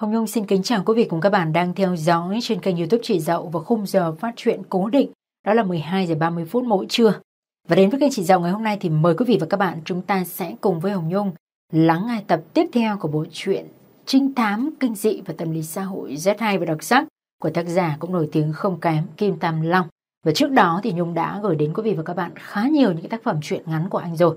Hồng Nhung xin kính chào quý vị cùng các bạn đang theo dõi trên kênh youtube Chị Dậu và khung giờ phát truyện cố định đó là 12 giờ 30 phút mỗi trưa. Và đến với kênh Chị Dậu ngày hôm nay thì mời quý vị và các bạn chúng ta sẽ cùng với Hồng Nhung lắng nghe tập tiếp theo của bộ truyện Trinh thám, kinh dị và tâm lý xã hội rất hay và đặc sắc của tác giả cũng nổi tiếng không kém Kim Tam Long. Và trước đó thì Nhung đã gửi đến quý vị và các bạn khá nhiều những tác phẩm truyện ngắn của anh rồi.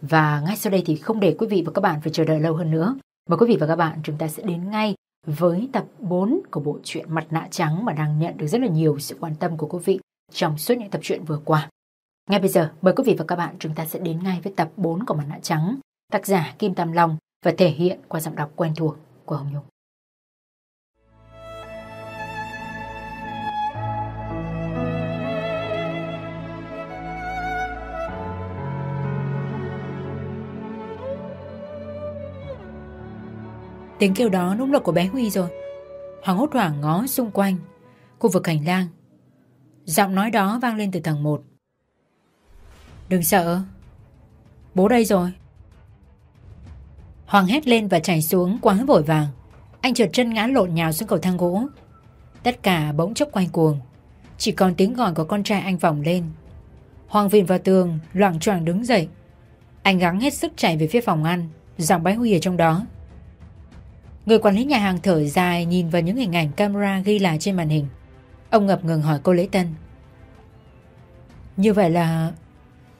Và ngay sau đây thì không để quý vị và các bạn phải chờ đợi lâu hơn nữa. Mời quý vị và các bạn chúng ta sẽ đến ngay với tập 4 của bộ truyện Mặt nạ trắng mà đang nhận được rất là nhiều sự quan tâm của quý vị trong suốt những tập truyện vừa qua. Ngay bây giờ, mời quý vị và các bạn chúng ta sẽ đến ngay với tập 4 của Mặt nạ trắng, tác giả Kim Tam Long và thể hiện qua giọng đọc quen thuộc của Hồng Nhung. Tiếng kêu đó đúng là của bé Huy rồi. Hoàng hốt hoảng ngó xung quanh, khu vực hành lang. Giọng nói đó vang lên từ tầng 1. Đừng sợ, bố đây rồi. Hoàng hét lên và chảy xuống quá vội vàng. Anh trượt chân ngã lộn nhào xuống cầu thang gỗ. Tất cả bỗng chốc quay cuồng. Chỉ còn tiếng gọi của con trai anh vọng lên. Hoàng vịn vào tường, loạn choạng đứng dậy. Anh gắng hết sức chạy về phía phòng ăn, giọng bé Huy ở trong đó. Người quản lý nhà hàng thở dài nhìn vào những hình ảnh camera ghi lại trên màn hình. Ông ngập ngừng hỏi cô Lễ Tân. Như vậy là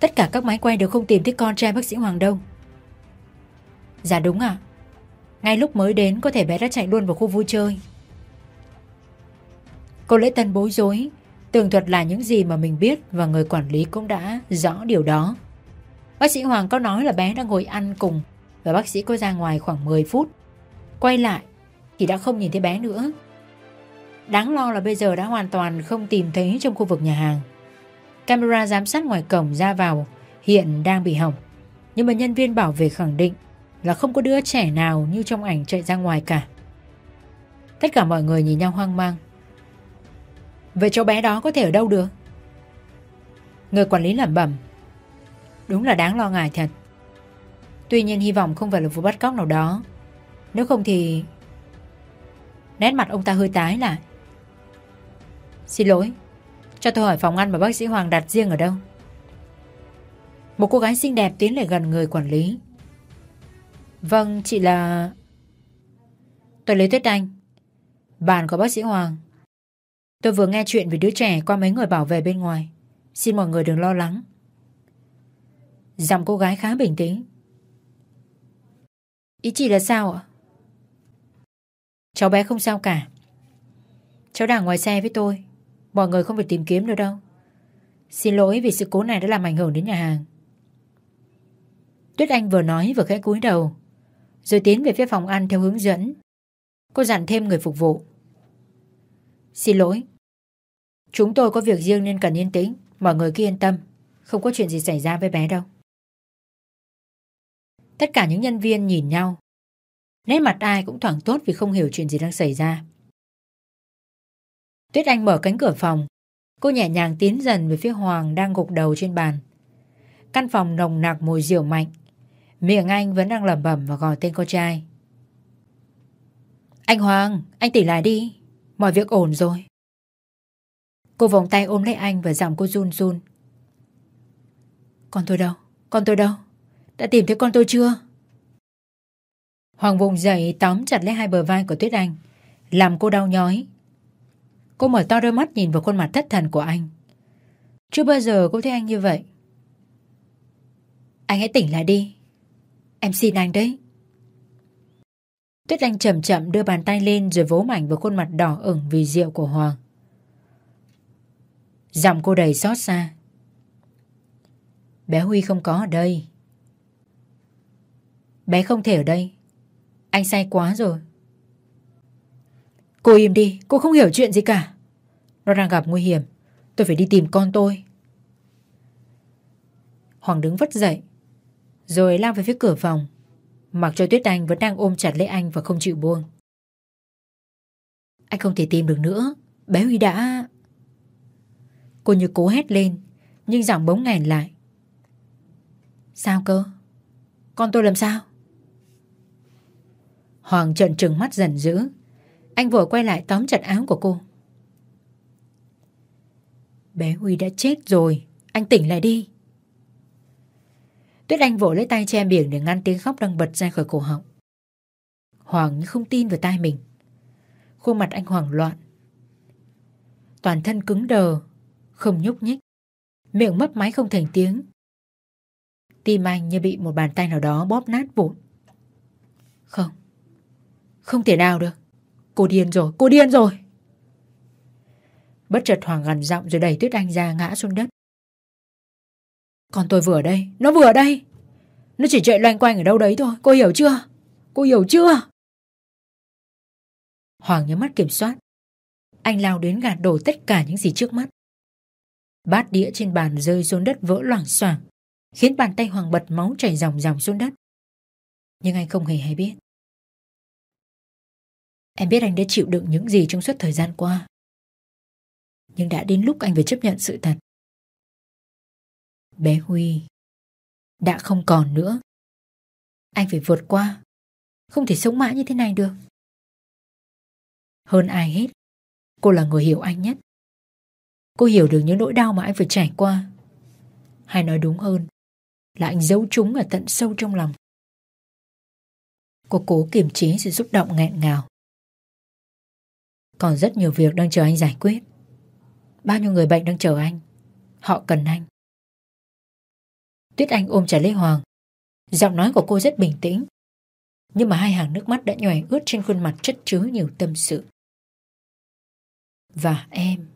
tất cả các máy quay đều không tìm thấy con trai bác sĩ Hoàng đâu. Dạ đúng ạ. À? Ngay lúc mới đến có thể bé đã chạy luôn vào khu vui chơi. Cô Lễ Tân bối rối, tường thuật là những gì mà mình biết và người quản lý cũng đã rõ điều đó. Bác sĩ Hoàng có nói là bé đang ngồi ăn cùng và bác sĩ có ra ngoài khoảng 10 phút. Quay lại, thì đã không nhìn thấy bé nữa. Đáng lo là bây giờ đã hoàn toàn không tìm thấy trong khu vực nhà hàng. Camera giám sát ngoài cổng ra vào, hiện đang bị hỏng. Nhưng mà nhân viên bảo vệ khẳng định là không có đứa trẻ nào như trong ảnh chạy ra ngoài cả. Tất cả mọi người nhìn nhau hoang mang. Vậy cháu bé đó có thể ở đâu được? Người quản lý lẩm bẩm. Đúng là đáng lo ngại thật. Tuy nhiên hy vọng không phải là vụ bắt cóc nào đó nếu không thì Nét mặt ông ta hơi tái lại Xin lỗi, Cho tôi hỏi phòng ăn mà bác sĩ Hoàng đặt riêng ở đâu? Một cô gái xinh đẹp tiến lại gần người quản lý. Vâng chị là Tôi lấy Tuyết Anh, Bạn của bác sĩ Hoàng. Tôi vừa nghe chuyện về đứa trẻ qua mấy người bảo vệ bên ngoài. Xin mọi người đừng lo lắng. Giọng cô gái khá bình tĩnh. Ý chị là sao ạ? Cháu bé không sao cả. Cháu đang ngoài xe với tôi. Mọi người không phải tìm kiếm nữa đâu. Xin lỗi vì sự cố này đã làm ảnh hưởng đến nhà hàng. Tuyết Anh vừa nói vừa khẽ cúi đầu, Rồi tiến về phía phòng ăn theo hướng dẫn. Cô dặn thêm người phục vụ. Xin lỗi. Chúng tôi có việc riêng nên cần yên tĩnh. Mọi người cứ yên tâm. Không có chuyện gì xảy ra với bé đâu. Tất cả những nhân viên nhìn nhau. Nét mặt ai cũng thoảng tốt vì không hiểu chuyện gì đang xảy ra. Tuyết Anh mở cánh cửa phòng. Cô nhẹ nhàng tiến dần về phía Hoàng đang gục đầu trên bàn. Căn phòng nồng nặc mùi rượu mạnh. Miệng anh vẫn đang lẩm bẩm và gọi tên con trai. Anh Hoàng, anh tỉnh lại đi. Mọi việc ổn rồi. Cô vòng tay ôm lấy anh và giọng cô run run. Con tôi đâu? Con tôi đâu? Đã tìm thấy con tôi chưa? Hoàng vùng dậy tóm chặt lấy hai bờ vai của Tuyết Anh, Làm cô đau nhói. Cô mở to đôi mắt nhìn vào khuôn mặt thất thần của anh. Chưa bao giờ cô thấy anh như vậy. Anh hãy tỉnh lại đi. Em xin anh đấy. Tuyết Anh chậm chậm đưa bàn tay lên Rồi vỗ mạnh vào khuôn mặt đỏ ửng vì rượu của Hoàng. Giọng cô đầy xót xa. Bé Huy không có ở đây. Bé không thể ở đây anh say quá rồi. Cô im đi, Cô không hiểu chuyện gì cả. Nó đang gặp nguy hiểm. Tôi phải đi tìm con tôi. Hoàng đứng vất dậy, Rồi lao về phía cửa phòng. Mặc cho Tuyết Anh vẫn đang ôm chặt lấy anh Và không chịu buông. Anh không thể tìm được nữa. Bé Huy đã Cô như cố hét lên, Nhưng giọng bỗng nghẹn lại. Sao cơ? Con tôi làm sao? Hoàng trợn trừng mắt giận dữ. Anh vừa quay lại tóm chặt áo của cô. Bé Huy đã chết rồi, anh tỉnh lại đi. Tuyết Anh vội lấy tay che miệng để ngăn tiếng khóc đang bật ra khỏi cổ họng. Hoàng như không tin vào tai mình. Khuôn mặt anh hoảng loạn. Toàn thân cứng đờ, không nhúc nhích. Miệng mấp máy không thành tiếng. Tim anh như bị một bàn tay nào đó bóp nát vụn. Không. Không thể nào được. Cô điên rồi, cô điên rồi. Bất chợt Hoàng gần giọng rồi đẩy Tuyết Anh ra ngã xuống đất. Còn tôi vừa ở đây, nó vừa ở đây. Nó chỉ chạy loanh quanh ở đâu đấy thôi, cô hiểu chưa? Cô hiểu chưa? Hoàng nhớ mắt kiểm soát. Anh lao đến gạt đổ tất cả những gì trước mắt. Bát đĩa trên bàn rơi xuống đất vỡ loảng xoảng, khiến bàn tay Hoàng bật máu chảy ròng ròng xuống đất. Nhưng anh không hề hay biết. Em biết anh đã chịu đựng những gì trong suốt thời gian qua. Nhưng đã đến lúc anh phải chấp nhận sự thật. Bé Huy đã không còn nữa. Anh phải vượt qua. Không thể sống mãi như thế này được. Hơn ai hết, cô là người hiểu anh nhất. Cô hiểu được những nỗi đau mà anh phải trải qua. Hay nói đúng hơn, là anh giấu chúng ở tận sâu trong lòng. Cô cố kiềm chế sự xúc động nghẹn ngào. Còn rất nhiều việc đang chờ anh giải quyết. Bao nhiêu người bệnh đang chờ anh. Họ cần anh. Tuyết Anh ôm chặt Lê Hoàng. Giọng nói của cô rất bình tĩnh. Nhưng mà hai hàng nước mắt đã nhòe ướt trên khuôn mặt chất chứa nhiều tâm sự. Và em,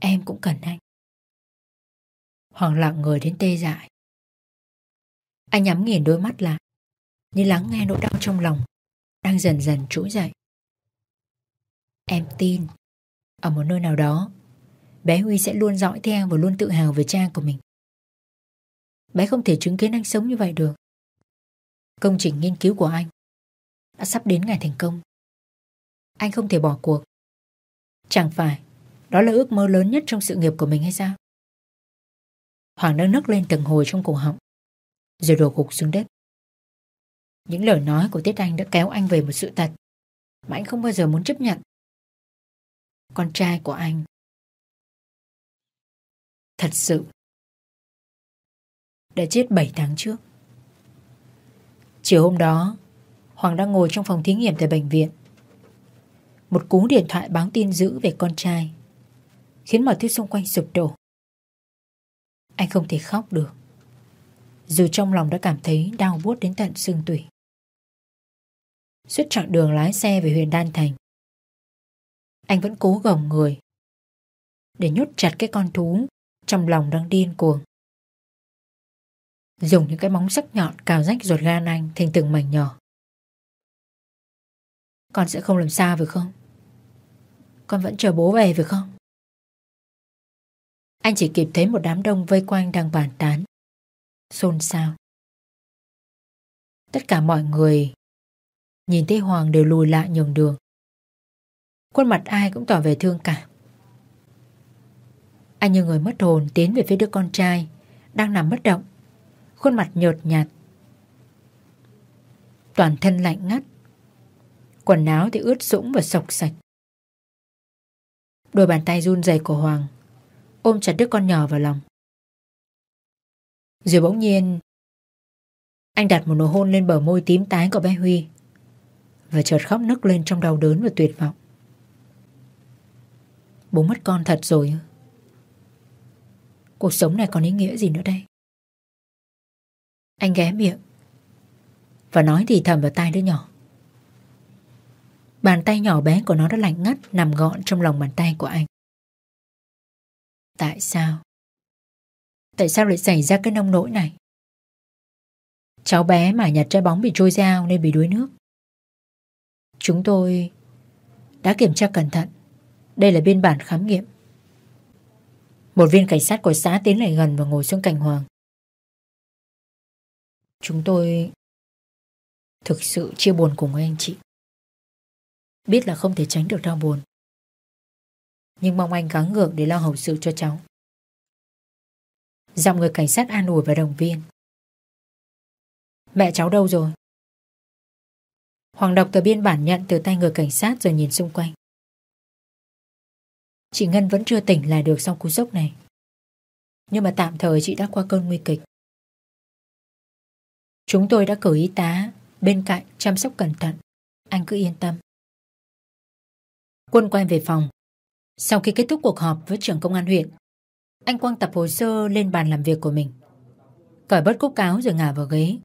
em cũng cần anh. Hoàng lặng người đến tê dại. Anh nhắm nghiền đôi mắt lại, như lắng nghe nỗi đau trong lòng, đang dần dần trỗi dậy. Em tin, ở một nơi nào đó, bé Huy sẽ luôn dõi theo và luôn tự hào về cha của mình. Bé không thể chứng kiến anh sống như vậy được. Công trình nghiên cứu của anh đã sắp đến ngày thành công. Anh không thể bỏ cuộc. Chẳng phải đó là ước mơ lớn nhất trong sự nghiệp của mình hay sao? Hoàng đang nức lên từng hồi trong cổ họng rồi đổ gục xuống đất. Những lời nói của Tiết Anh đã kéo anh về một sự thật mà anh không bao giờ muốn chấp nhận. Con trai của anh thật sự đã chết 7 tháng trước. Chiều hôm đó, Hoàng đang ngồi trong phòng thí nghiệm tại bệnh viện. Một cú điện thoại báo tin dữ về con trai khiến mọi thứ xung quanh sụp đổ. Anh không thể khóc được dù trong lòng đã cảm thấy đau buốt đến tận xương tủy. Suốt chặng đường lái xe về huyện Đan Thành, anh vẫn cố gồng người để nhốt chặt cái con thú trong lòng đang điên cuồng. Dùng những cái móng sắc nhọn cào rách ruột gan anh thành từng mảnh nhỏ. Con sẽ không làm sao phải không? Con vẫn chờ bố về phải không? Anh chỉ kịp thấy một đám đông vây quanh đang bàn tán xôn xao. Tất cả mọi người nhìn thấy Hoàng đều lùi lại nhường đường. Khuôn mặt ai cũng tỏ vẻ thương cảm. Anh như người mất hồn tiến về phía đứa con trai đang nằm bất động, khuôn mặt nhợt nhạt. Toàn thân lạnh ngắt, quần áo thì ướt sũng và sọc sạch. Đôi bàn tay run rẩy của Hoàng ôm chặt đứa con nhỏ vào lòng. Rồi bỗng nhiên Anh đặt một nụ hôn lên bờ môi tím tái của bé Huy Và chợt khóc nức lên trong đau đớn và tuyệt vọng Bố mất con thật rồi Cuộc sống này còn ý nghĩa gì nữa đây? Anh ghé miệng Và nói thì thầm vào tai đứa nhỏ. Bàn tay nhỏ bé của nó đã lạnh ngắt Nằm gọn trong lòng bàn tay của anh. Tại sao? Tại sao lại xảy ra cái nông nỗi này? Cháu bé mà nhặt trái bóng bị trôi ra nên bị đuối nước. Chúng tôi đã kiểm tra cẩn thận. Đây là biên bản khám nghiệm. Một viên cảnh sát của xã tiến lại gần và ngồi xuống cạnh Hoàng. Chúng tôi thực sự chia buồn cùng anh chị. Biết là không thể tránh được đau buồn. Nhưng mong anh gắng gượng để lo hậu sự cho cháu. Dòng người cảnh sát an ủi và động viên. Mẹ cháu đâu rồi? Hoàng đọc tờ biên bản nhận từ tay người cảnh sát rồi nhìn xung quanh. Chị Ngân vẫn chưa tỉnh lại được sau cú sốc này. Nhưng mà tạm thời chị đã qua cơn nguy kịch. Chúng tôi đã cử y tá bên cạnh chăm sóc cẩn thận. Anh cứ yên tâm. Quân quay về phòng. Sau khi kết thúc cuộc họp với trưởng công an huyện, anh Quang tập hồ sơ lên bàn làm việc của mình. Cởi bớt cúc cáo rồi ngả vào ghế.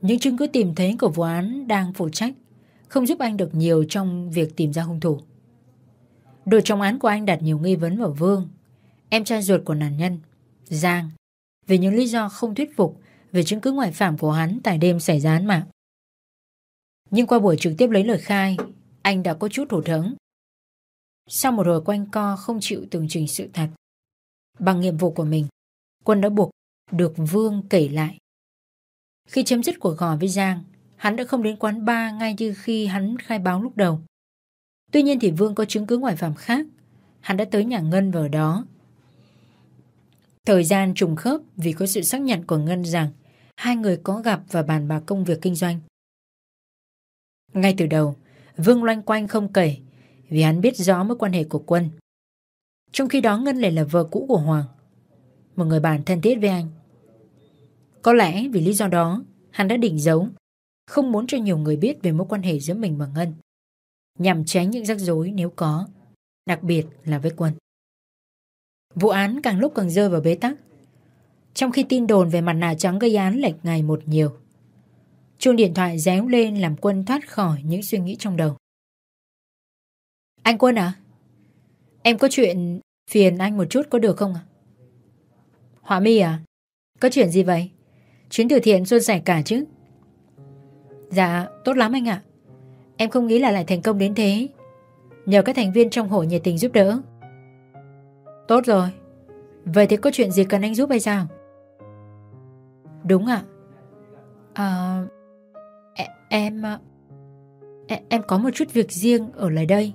Những chứng cứ tìm thấy của vụ án đang phụ trách không giúp anh được nhiều trong việc tìm ra hung thủ. Đội trọng án của anh đặt nhiều nghi vấn vào Vương, em trai ruột của nạn nhân, Giang, vì những lý do không thuyết phục về chứng cứ ngoại phạm của hắn tại đêm xảy ra án mạng. Nhưng qua buổi trực tiếp lấy lời khai, anh đã có chút hụt hẫng. Sau một hồi quanh co không chịu tường trình sự thật, bằng nhiệm vụ của mình, Quân đã buộc được Vương kể lại. Khi chấm dứt cuộc gọi với Giang, hắn đã không đến quán bar ngay như khi hắn khai báo lúc đầu. Tuy nhiên thì Vương có chứng cứ ngoại phạm khác, hắn đã tới nhà Ngân vào đó. Thời gian trùng khớp vì có sự xác nhận của Ngân rằng hai người có gặp và bàn bạc công việc kinh doanh. Ngay từ đầu, Vương loanh quanh không kể vì hắn biết rõ mối quan hệ của Quân. Trong khi đó Ngân lại là vợ cũ của Hoàng, một người bạn thân thiết với anh. Có lẽ vì lý do đó, hắn đã định giấu, không muốn cho nhiều người biết về mối quan hệ giữa mình và Ngân, nhằm tránh những rắc rối nếu có, đặc biệt là với Quân. Vụ án càng lúc càng rơi vào bế tắc, trong khi tin đồn về mặt nạ trắng gây án lệch ngày một nhiều. Chuông điện thoại réo lên làm Quân thoát khỏi những suy nghĩ trong đầu. Anh Quân à? Em có chuyện phiền anh một chút có được không ạ? Họa mi à? Có chuyện gì vậy? Chuyến từ thiện xuân sẻ cả chứ? Dạ, tốt lắm anh ạ. Em không nghĩ là lại thành công đến thế. Nhờ các thành viên trong hội nhiệt tình giúp đỡ. Tốt rồi. Vậy thì có chuyện gì cần anh giúp hay sao? Đúng ạ. À, e, em... À, e, em có một chút việc riêng ở lại đây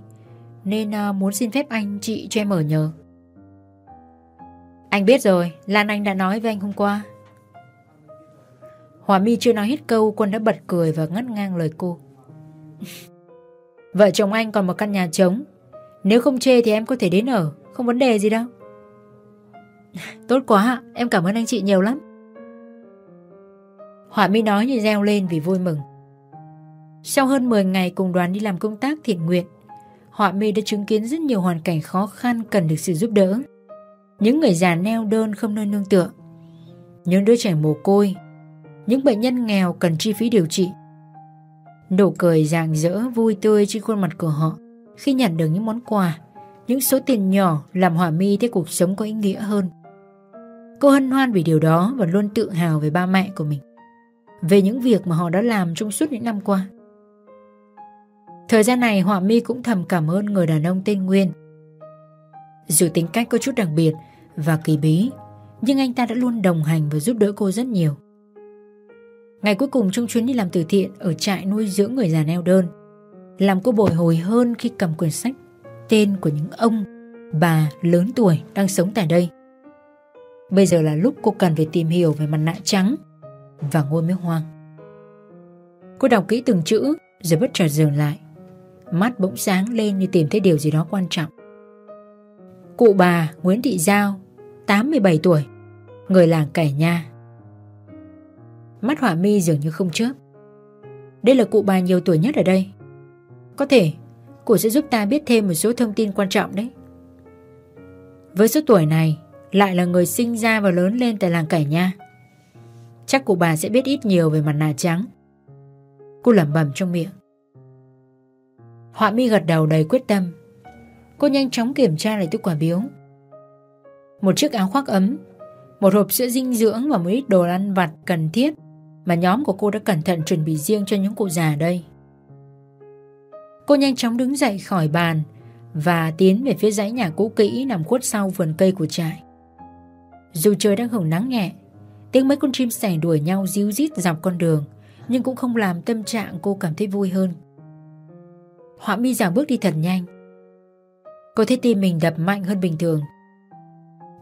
Nên à, muốn xin phép anh chị cho em ở nhờ Anh biết rồi Lan Anh đã nói với anh hôm qua Hòa My chưa nói hết câu Quân đã bật cười và ngắt ngang lời cô Vợ chồng anh còn một căn nhà trống. Nếu không chê thì em có thể đến ở, Không vấn đề gì đâu. Tốt quá, Em cảm ơn anh chị nhiều lắm. Họa mi nói như reo lên vì vui mừng. Sau hơn 10 ngày cùng đoàn đi làm công tác thiện nguyện, Họa mi đã chứng kiến rất nhiều hoàn cảnh khó khăn cần được sự giúp đỡ. Những người già neo đơn không nơi nương tựa, Những đứa trẻ mồ côi, những bệnh nhân nghèo cần chi phí điều trị. Nụ cười rạng rỡ vui tươi trên khuôn mặt của họ khi nhận được những món quà, những số tiền nhỏ làm Hòa Mi thấy cuộc sống có ý nghĩa hơn. Cô hân hoan vì điều đó và luôn tự hào về ba mẹ của mình, về những việc mà họ đã làm trong suốt những năm qua. Thời gian này Hòa Mi cũng thầm cảm ơn người đàn ông tên Nguyên. Dù tính cách có chút đặc biệt và kỳ bí, nhưng anh ta đã luôn đồng hành và giúp đỡ cô rất nhiều. Ngày cuối cùng trong chuyến đi làm từ thiện ở trại nuôi dưỡng người già neo đơn, làm cô bồi hồi hơn khi cầm quyển sách tên của những ông, bà lớn tuổi đang sống tại đây. Bây giờ là lúc cô cần phải tìm hiểu về mặt nạ trắng và ngôi miếu hoang. Cô đọc kỹ từng chữ rồi bất chợt dừng lại. Mắt bỗng sáng lên như tìm thấy điều gì đó quan trọng. Cụ bà Nguyễn Thị Giao, 87 tuổi, người làng Cải Nha, Mắt họa mi dường như không chớp. Đây là cụ bà nhiều tuổi nhất ở đây. Có thể Cụ sẽ giúp ta biết thêm một số thông tin quan trọng đấy. Với số tuổi này, Lại là người sinh ra và lớn lên tại làng Cải Nha. Chắc cụ bà sẽ biết ít nhiều về mặt nạ trắng Cô lẩm bẩm trong miệng. Họa mi gật đầu đầy quyết tâm. Cô nhanh chóng kiểm tra lại túi quả biếu. Một chiếc áo khoác ấm, Một hộp sữa dinh dưỡng và một ít đồ ăn vặt cần thiết mà nhóm của cô đã cẩn thận chuẩn bị riêng cho những cụ già đây. Cô nhanh chóng đứng dậy khỏi bàn và tiến về phía dãy nhà cũ kỹ nằm khuất sau vườn cây của trại. Dù trời đang hưởng nắng nhẹ, tiếng mấy con chim sẻ đuổi nhau díu dít dọc con đường nhưng cũng không làm tâm trạng cô cảm thấy vui hơn. Họa mi dạo bước đi thật nhanh. Cô thấy tim mình đập mạnh hơn bình thường.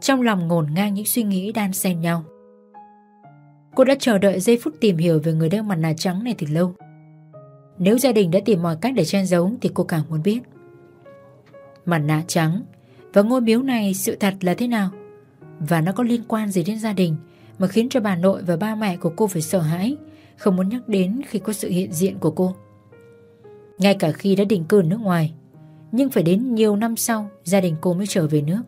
Trong lòng ngổn ngang những suy nghĩ đan xen nhau. Cô đã chờ đợi giây phút tìm hiểu về người đeo mặt nạ trắng này từ lâu. Nếu gia đình đã tìm mọi cách để che giấu Thì cô càng muốn biết. Mặt nạ trắng Và ngôi miếu này sự thật là thế nào? Và nó có liên quan gì đến gia đình Mà khiến cho bà nội và ba mẹ của cô phải sợ hãi, Không muốn nhắc đến khi có sự hiện diện của cô? Ngay cả khi đã định cư ở nước ngoài, Nhưng phải đến nhiều năm sau Gia đình cô mới trở về nước.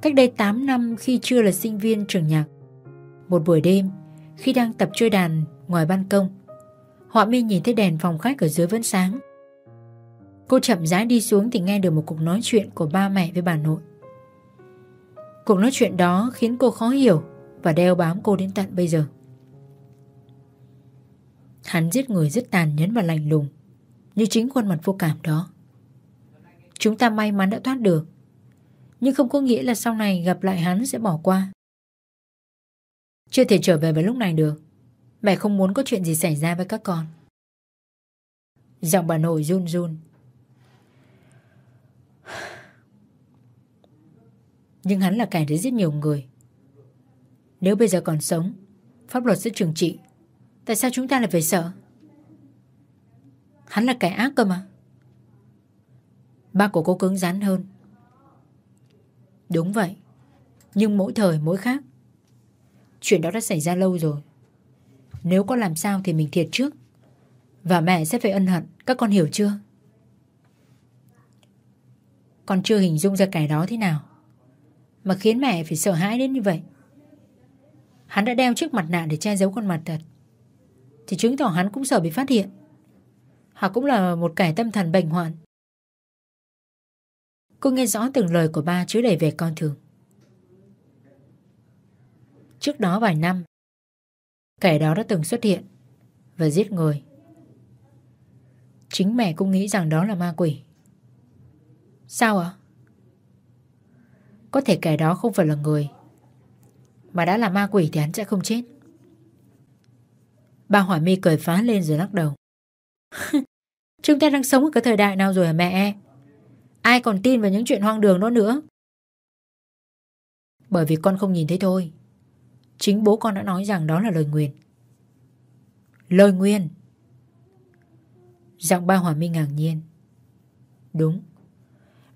Cách đây 8 năm khi chưa là sinh viên trường nhạc một buổi đêm, Khi đang tập chơi đàn ngoài ban công, Họa mi nhìn thấy đèn phòng khách ở dưới vẫn sáng. Cô chậm rãi đi xuống thì nghe được một cuộc nói chuyện của ba mẹ với bà nội. Cuộc nói chuyện đó khiến cô khó hiểu Và đeo bám cô đến tận bây giờ. Hắn giết người rất tàn nhẫn và lạnh lùng, Như chính khuôn mặt vô cảm đó. Chúng ta may mắn đã thoát được, Nhưng không có nghĩa là sau này gặp lại hắn sẽ bỏ qua. Chưa thể trở về vào lúc này được. Mẹ không muốn có chuyện gì xảy ra với các con. Giọng bà nội run run. Nhưng hắn là kẻ đã giết nhiều người. Nếu bây giờ còn sống, Pháp luật sẽ trừng trị. Tại sao chúng ta lại phải sợ? Hắn là kẻ ác cơ mà. Ba của cô cứng rắn hơn. Đúng vậy. Nhưng mỗi thời mỗi khác Chuyện đó đã xảy ra lâu rồi. Nếu con làm sao thì mình thiệt trước. Và mẹ sẽ phải ân hận. Các con hiểu chưa? Con chưa hình dung ra kẻ đó thế nào. Mà khiến mẹ phải sợ hãi đến như vậy. Hắn đã đeo chiếc mặt nạ để che giấu con mặt thật. Thì chứng tỏ hắn cũng sợ bị phát hiện. Hoặc cũng là một kẻ tâm thần bệnh hoạn. Cô nghe rõ từng lời của ba chứa đầy về con thường. Trước đó vài năm. Kẻ đó đã từng xuất hiện Và giết người. Chính mẹ cũng nghĩ rằng đó là ma quỷ. Sao ạ? Có thể kẻ đó không phải là người, Mà đã là ma quỷ thì hắn sẽ không chết. Bà hỏi mi cười phá lên rồi lắc đầu. Chúng ta đang sống ở cái thời đại nào rồi hả mẹ? Ai còn tin vào những chuyện hoang đường đó nữa? Bởi vì con không nhìn thấy thôi. Chính bố con đã nói rằng đó là lời nguyền. Lời nguyền? Giọng ba Hòa Minh ngạc nhiên. Đúng.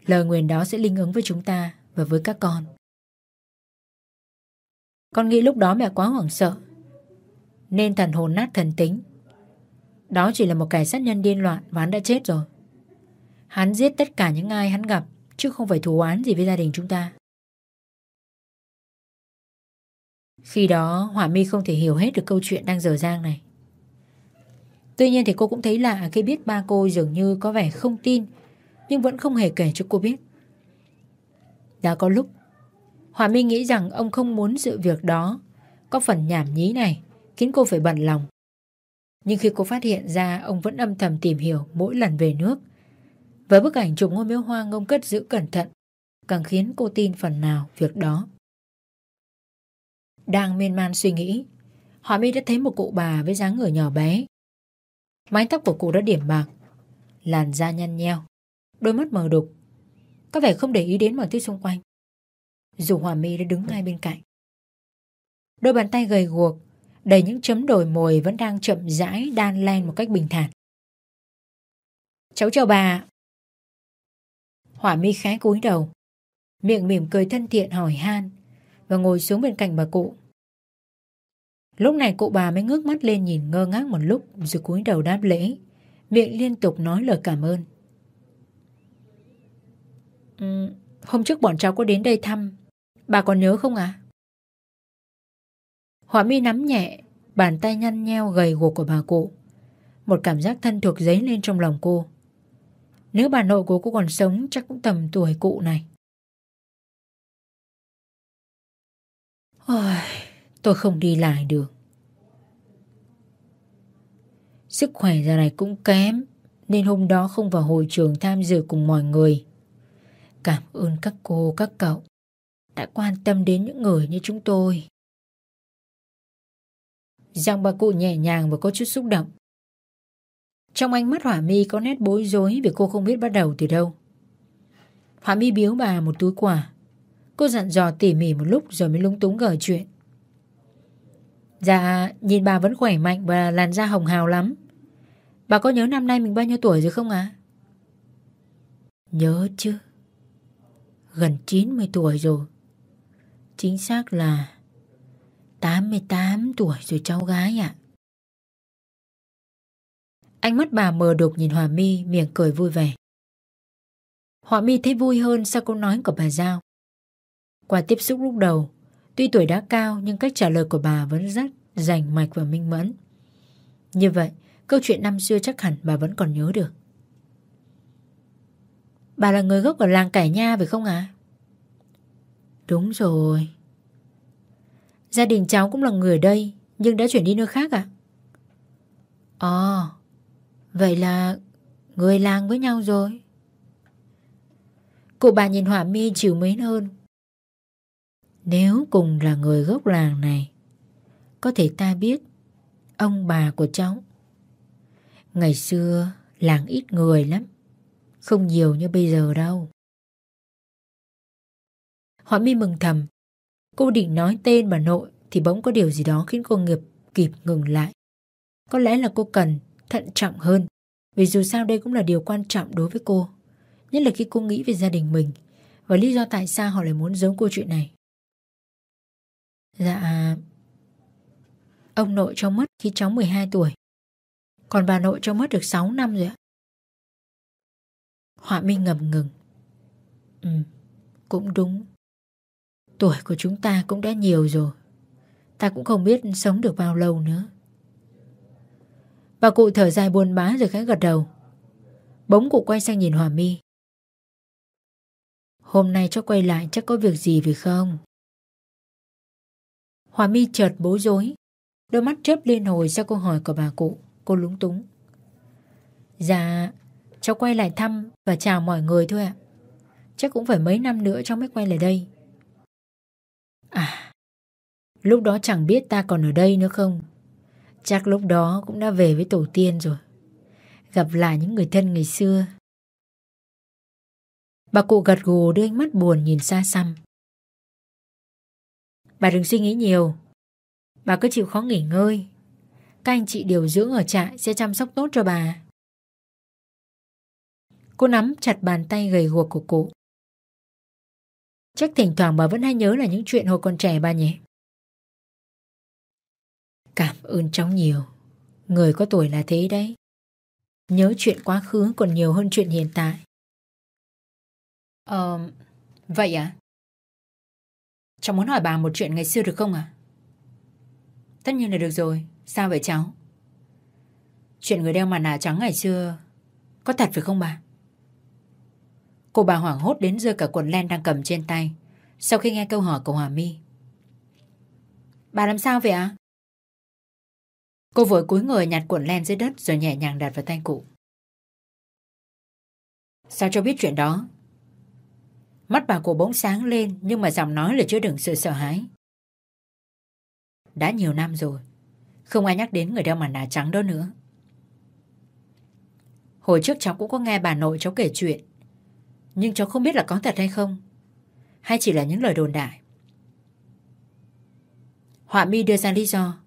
Lời nguyền đó sẽ linh ứng với chúng ta Và với các con. Con nghĩ lúc đó mẹ quá hoảng sợ, Nên thần hồn nát thần tính. Đó chỉ là một kẻ sát nhân điên loạn Và hắn đã chết rồi. Hắn giết tất cả những ai hắn gặp, Chứ không phải thù oán gì với gia đình chúng ta. Khi đó, Hỏa mi không thể hiểu hết được câu chuyện đang dở dang này. Tuy nhiên thì cô cũng thấy lạ khi biết ba cô dường như có vẻ không tin, Nhưng vẫn không hề kể cho cô biết. Đã có lúc Hòa My nghĩ rằng ông không muốn sự việc đó Có phần nhảm nhí này, Khiến cô phải bận lòng. Nhưng khi cô phát hiện ra, Ông vẫn âm thầm tìm hiểu mỗi lần về nước. Với bức ảnh chụp ngôi miếu hoang ông cất giữ cẩn thận, Càng khiến cô tin phần nào việc đó. Đang miên man suy nghĩ. Hòa My đã thấy một cụ bà với dáng người nhỏ bé. Mái tóc của cụ đã điểm bạc, Làn da nhăn nheo, Đôi mắt mờ đục. Có vẻ không để ý đến mọi thứ xung quanh. Dù Hòa My đã đứng ngay bên cạnh. Đôi bàn tay gầy guộc, Đầy những chấm đồi mồi Vẫn đang chậm rãi đan len một cách bình thản. Cháu chào bà Hỏa mi khẽ cúi đầu, Miệng mỉm cười thân thiện hỏi han. Và ngồi xuống bên cạnh bà cụ Lúc này cụ bà mới ngước mắt lên nhìn ngơ ngác một lúc rồi cúi đầu đáp lễ. Miệng liên tục nói lời cảm ơn. Ừ, hôm trước bọn cháu có đến đây thăm. Bà còn nhớ không ạ? À? Họa mi nắm nhẹ, bàn tay nhăn nheo gầy guộc của bà cụ. Một cảm giác thân thuộc dấy lên trong lòng cô. Nếu bà nội của cô còn sống chắc cũng tầm tuổi cụ này. Ôi, Tôi không đi lại được. Sức khỏe giờ này cũng kém Nên hôm đó không vào hội trường tham dự cùng mọi người. Cảm ơn các cô, các cậu Đã quan tâm đến những người như chúng tôi. Giọng bà cụ nhẹ nhàng và có chút xúc động. Trong ánh mắt Hỏa mi có nét bối rối Vì cô không biết bắt đầu từ đâu. Hỏa mi biếu bà một túi quà. Cô dặn dò tỉ mỉ một lúc rồi mới lúng túng gửi chuyện. Dạ, nhìn bà vẫn khỏe mạnh và làn da hồng hào lắm. Bà có nhớ năm nay mình bao nhiêu tuổi rồi không ạ? Nhớ chứ. Gần 90 tuổi rồi. Chính xác là 88 tuổi rồi cháu gái ạ. Ánh mắt bà mờ đục nhìn Hòa mi miệng cười vui vẻ. Hòa mi thấy vui hơn sau câu nói của bà Giao. Qua tiếp xúc lúc đầu, Tuy tuổi đã cao nhưng cách trả lời của bà vẫn rất rành mạch và minh mẫn. Như vậy, Câu chuyện năm xưa chắc hẳn bà vẫn còn nhớ được. Bà là người gốc ở làng Cải Nha phải không ạ? Đúng rồi. Gia đình cháu cũng là người ở đây, Nhưng đã chuyển đi nơi khác ạ. Ồ Vậy là Người làng với nhau rồi. Cụ bà nhìn Hỏa mi chịu mến hơn. Nếu cùng là người gốc làng này, Có thể ta biết Ông bà của cháu. Ngày xưa, làng ít người lắm, Không nhiều như bây giờ đâu. Họ mi mừng thầm. Cô định nói tên bà nội Thì bỗng có điều gì đó khiến cô nghiệp, kịp ngừng lại. Có lẽ là cô cần, thận trọng hơn, Vì dù sao đây cũng là điều quan trọng đối với cô, Nhất là khi cô nghĩ về gia đình mình Và lý do tại sao họ lại muốn giấu cô chuyện này. Dạ. Ông nội cháu mất khi cháu 12 tuổi. Còn bà nội cháu mất được 6 năm rồi ạ. Họa Minh ngầm ngừng. Ừ Cũng đúng. Tuổi của chúng ta cũng đã nhiều rồi. Ta cũng không biết sống được bao lâu nữa. Bà cụ thở dài buồn bã rồi khẽ gật đầu. Bỗng cụ quay sang nhìn Hòa mi. Hôm nay cháu quay lại chắc có việc gì phải không? Hòa mi chợt bối rối. Đôi mắt chớp lên hồi sau câu hỏi của bà cụ. Cô lúng túng. Dạ Cháu quay lại thăm và chào mọi người thôi ạ. Chắc cũng phải mấy năm nữa cháu mới quay lại đây. À Lúc đó chẳng biết ta còn ở đây nữa không? Chắc lúc đó cũng đã về với tổ tiên rồi. Gặp lại những người thân ngày xưa. Bà cụ gật gù, đưa ánh mắt buồn nhìn xa xăm. Bà đừng suy nghĩ nhiều. Bà cứ chịu khó nghỉ ngơi. Các anh chị điều dưỡng ở trại sẽ chăm sóc tốt cho bà. Cô nắm chặt bàn tay gầy guộc của cụ. Chắc thỉnh thoảng bà vẫn hay nhớ là những chuyện hồi còn trẻ bà nhỉ? Cảm ơn cháu nhiều. Người có tuổi là thế đấy. Nhớ chuyện quá khứ còn nhiều hơn chuyện hiện tại. Ờ... vậy à? Cháu muốn hỏi bà một chuyện ngày xưa được không à? Tất nhiên là được rồi Sao vậy cháu? Chuyện người đeo mặt nạ trắng ngày xưa Có thật phải không bà? Cô bà hoảng hốt đến rơi cả quần len đang cầm trên tay Sau khi nghe câu hỏi của Hòa My Bà làm sao vậy ạ? À? Cô vội cúi người nhặt cuộn len dưới đất Rồi nhẹ nhàng đặt vào tay cụ Sao cho biết chuyện đó? Mắt bà cụ bỗng sáng lên, Nhưng mà giọng nói là chứa đựng sự sợ hãi. Đã nhiều năm rồi, Không ai nhắc đến người đeo mặt nạ trắng đó nữa. Hồi trước cháu cũng có nghe bà nội cháu kể chuyện, nhưng cháu không biết là có thật hay không, Hay chỉ là những lời đồn đại. Họa mi đưa ra lý do,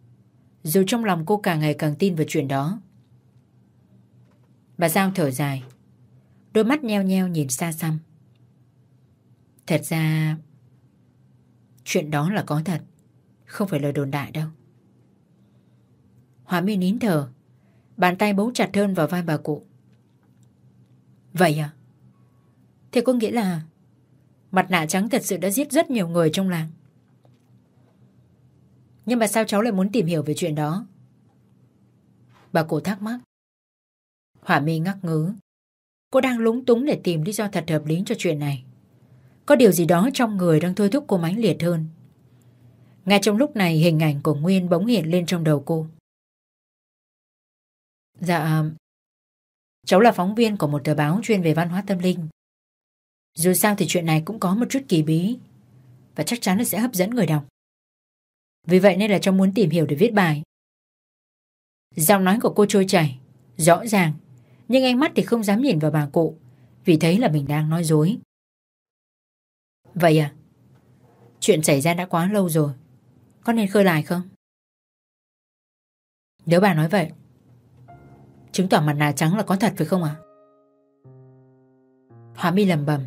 Dù trong lòng cô càng ngày càng tin vào chuyện đó. Bà Giao thở dài, Đôi mắt nheo nheo nhìn xa xăm. Thật ra, Chuyện đó là có thật, Không phải lời đồn đại đâu. Hòa mi nín thở, Bàn tay bấu chặt hơn vào vai bà cụ. Vậy à? Thế có nghĩa là Mặt nạ trắng thật sự đã giết rất nhiều người trong làng. Nhưng mà sao cháu lại muốn tìm hiểu về chuyện đó? Bà cụ thắc mắc. Hỏa mi ngắc ngứ. Cô đang lúng túng để tìm lý do thật hợp lý cho chuyện này. Có điều gì đó trong người đang thôi thúc cô mãnh liệt hơn. Ngay trong lúc này, hình ảnh của Nguyên bỗng hiện lên trong đầu cô. Dạ Cháu là phóng viên của một tờ báo chuyên về văn hóa tâm linh. Dù sao thì chuyện này cũng có một chút kỳ bí, Và chắc chắn là sẽ hấp dẫn người đọc. Vì vậy nên là cháu muốn tìm hiểu để viết bài. Giọng nói của cô trôi chảy, Rõ ràng, Nhưng ánh mắt thì không dám nhìn vào bà cụ, Vì thấy là mình đang nói dối. Vậy à? Chuyện xảy ra đã quá lâu rồi. Có nên khơi lại không? Nếu bà nói vậy, Chứng tỏ mặt nạ trắng là có thật phải không ạ? À? Họa mi lầm bầm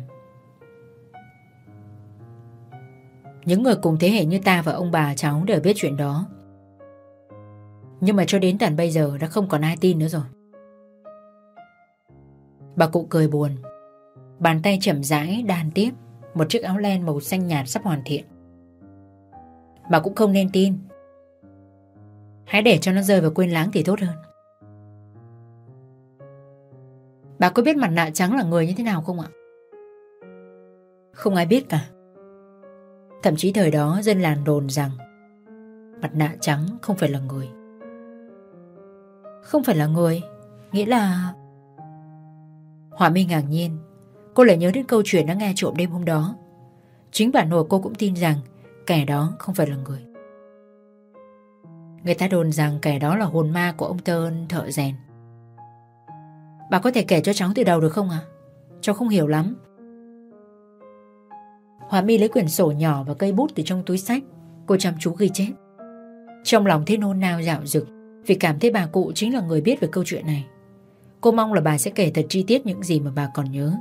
Những người cùng thế hệ như ta và ông bà cháu đều biết chuyện đó. Nhưng mà cho đến tận bây giờ đã không còn ai tin nữa rồi. Bà cụ cười buồn. Bàn tay chậm rãi đàn tiếp. Một chiếc áo len màu xanh nhạt sắp hoàn thiện. Bà cũng không nên tin. Hãy để cho nó rơi vào quên lãng thì tốt hơn. Bà có biết mặt nạ trắng là người như thế nào không ạ? Không ai biết cả. Thậm chí thời đó dân làng đồn rằng Mặt nạ trắng không phải là người. Không phải là người, Nghĩa là Hỏa Minh ngạc nhiên. Cô lại nhớ đến câu chuyện đã nghe trộm đêm hôm đó. Chính bản nội cô cũng tin rằng Kẻ đó không phải là người. Người ta đồn rằng kẻ đó là hồn ma của ông Tơn, thợ rèn. Bà có thể kể cho cháu từ đầu được không ạ? À? Cháu không hiểu lắm. Hòa mi lấy quyển sổ nhỏ và cây bút từ trong túi sách. Cô chăm chú ghi chép. Trong lòng thế nôn nao dạo dực, Vì cảm thấy bà cụ chính là người biết về câu chuyện này. Cô mong là bà sẽ kể thật chi tiết những gì mà bà còn nhớ.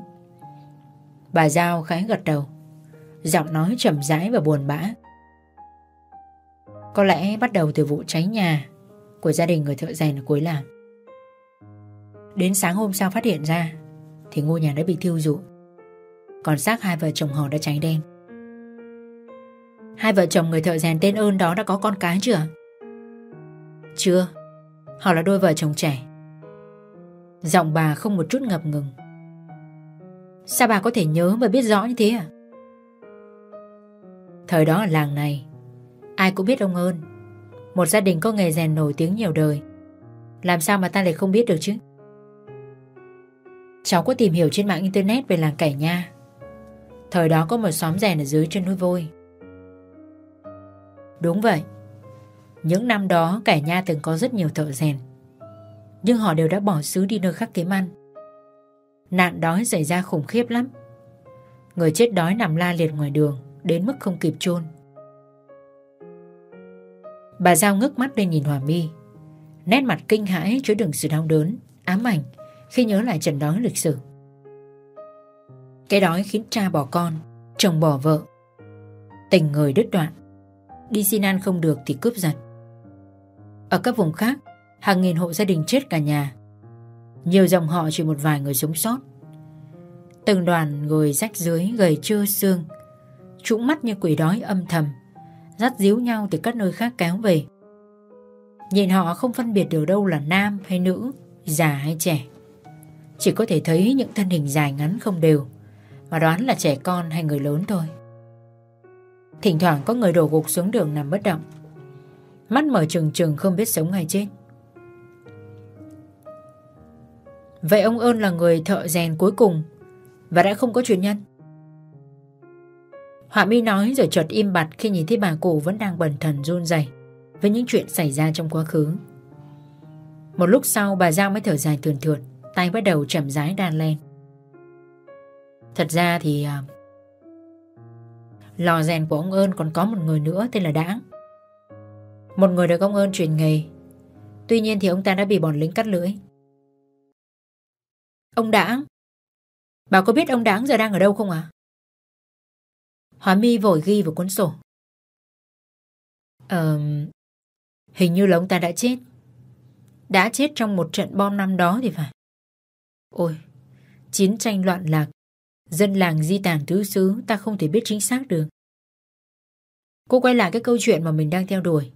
Bà Giao khẽ gật đầu. Giọng nói chậm rãi và buồn bã. Có lẽ bắt đầu từ vụ cháy nhà Của gia đình người thợ rèn ở cuối làng. Đến sáng hôm sau phát hiện ra, Thì ngôi nhà đã bị thiêu rụi Còn xác hai vợ chồng họ đã cháy đen. Hai vợ chồng người thợ rèn tên ơn đó đã có con cái chưa? Chưa. Họ là đôi vợ chồng trẻ. Giọng bà không một chút ngập ngừng. Sao bà có thể nhớ và biết rõ như thế à? Thời đó ở làng này Ai cũng biết ông ơn. Một gia đình có nghề rèn nổi tiếng nhiều đời. Làm sao mà ta lại không biết được chứ? Cháu có tìm hiểu trên mạng internet về làng cải nha. Thời đó có một xóm rèn ở dưới chân núi vôi. Đúng vậy. Những năm đó, cải nha từng có rất nhiều thợ rèn. Nhưng họ đều đã bỏ xứ đi nơi khác kiếm ăn. Nạn đói xảy ra khủng khiếp lắm. Người chết đói nằm la liệt ngoài đường Đến mức không kịp chôn. Bà Giao ngước mắt lên nhìn Hòa mi. Nét mặt kinh hãi chứa đựng sự đau đớn Ám ảnh khi nhớ lại trận đói lịch sử. Cái đói khiến cha bỏ con, chồng bỏ vợ, tình người đứt đoạn, đi xin ăn không được thì cướp giật. Ở các vùng khác, hàng nghìn hộ gia đình chết cả nhà, nhiều dòng họ chỉ một vài người sống sót. Từng đoàn người rách dưới gầy trơ xương, trũng mắt như quỷ đói âm thầm, dắt díu nhau từ các nơi khác kéo về. Nhìn họ không phân biệt được đâu là nam hay nữ, già hay trẻ. Chỉ có thể thấy những thân hình dài ngắn không đều Mà đoán là trẻ con hay người lớn thôi Thỉnh thoảng có người đổ gục xuống đường nằm bất động Mắt mở trừng trừng không biết sống hay chết Vậy ông ơn là người thợ rèn cuối cùng Và đã không có truyền nhân Họa mi nói rồi chợt im bặt khi nhìn thấy bà cụ vẫn đang bần thần run rẩy với những chuyện xảy ra trong quá khứ. Một lúc sau bà Giao mới thở dài thườn thượt. Tay bắt đầu chậm rãi đan lên Thật ra thì à, Lò rèn của ông ơn còn có một người nữa tên là Đãng Một người được ông ơn truyền nghề Tuy nhiên thì ông ta đã bị bọn lính cắt lưỡi Ông Đãng Bà có biết ông Đãng giờ đang ở đâu không à? Hóa mi vội ghi vào cuốn sổ Ờ... Hình như là ông ta đã chết Đã chết trong một trận bom năm đó thì phải Ôi, chiến tranh loạn lạc, dân làng di tản tứ xứ ta không thể biết chính xác được. Cô quay lại cái câu chuyện mà mình đang theo đuổi.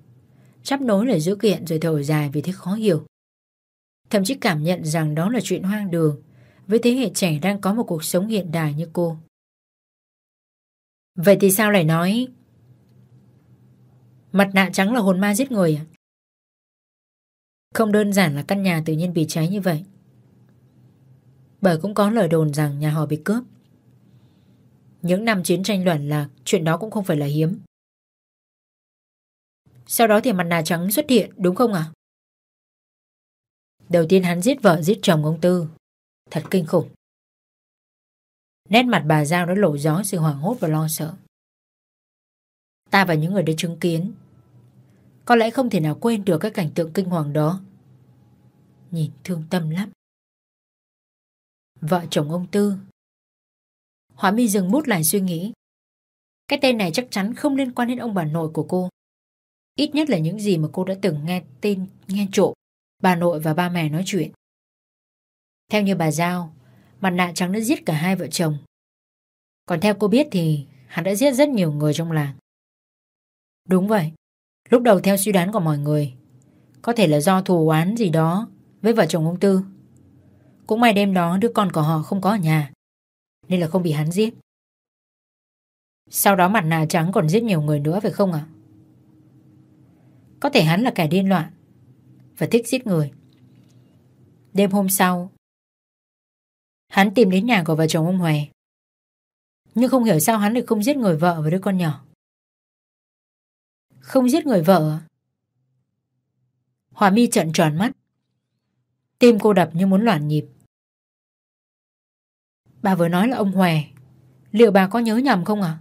Chắp nối lời dữ kiện rồi thở dài vì thế khó hiểu. Thậm chí cảm nhận rằng đó là chuyện hoang đường với thế hệ trẻ đang có một cuộc sống hiện đại như cô. Vậy thì sao lại nói Mặt nạ trắng là hồn ma giết người à? Không đơn giản là căn nhà tự nhiên bị cháy như vậy bởi cũng có lời đồn rằng nhà họ bị cướp. Những năm chiến tranh loạn lạc, chuyện đó cũng không phải là hiếm. Sau đó thì mặt nạ trắng xuất hiện, đúng không ạ? Đầu tiên hắn giết vợ giết chồng ông Tư. Thật kinh khủng. Nét mặt bà Giao đã lộ rõ sự hoảng hốt và lo sợ. Ta và những người đã chứng kiến có lẽ không thể nào quên được các cảnh tượng kinh hoàng đó. nhìn thương tâm lắm. Vợ chồng ông Tư Hỏa mi dừng bút lại suy nghĩ. Cái tên này chắc chắn không liên quan đến ông bà nội của cô. Ít nhất là những gì mà cô đã từng nghe tên, nghe trộm, bà nội và ba mẹ nói chuyện. Theo như bà Giao, mặt nạ trắng đã giết cả hai vợ chồng. Còn theo cô biết thì hắn đã giết rất nhiều người trong làng. Đúng vậy. Lúc đầu theo suy đoán của mọi người, có thể là do thù oán gì đó với vợ chồng ông Tư. Cũng may đêm đó đứa con của họ không có ở nhà, nên là không bị hắn giết. Sau đó mặt nạ trắng còn giết nhiều người nữa phải không ạ? Có thể hắn là kẻ điên loạn và thích giết người. Đêm hôm sau, hắn tìm đến nhà của vợ chồng ông Hòe. Nhưng không hiểu sao hắn lại không giết người vợ và đứa con nhỏ. Không giết người vợ? Hòa mi trợn tròn mắt. Tim cô đập như muốn loạn nhịp. Bà vừa nói là ông Hòe. Liệu bà có nhớ nhầm không à?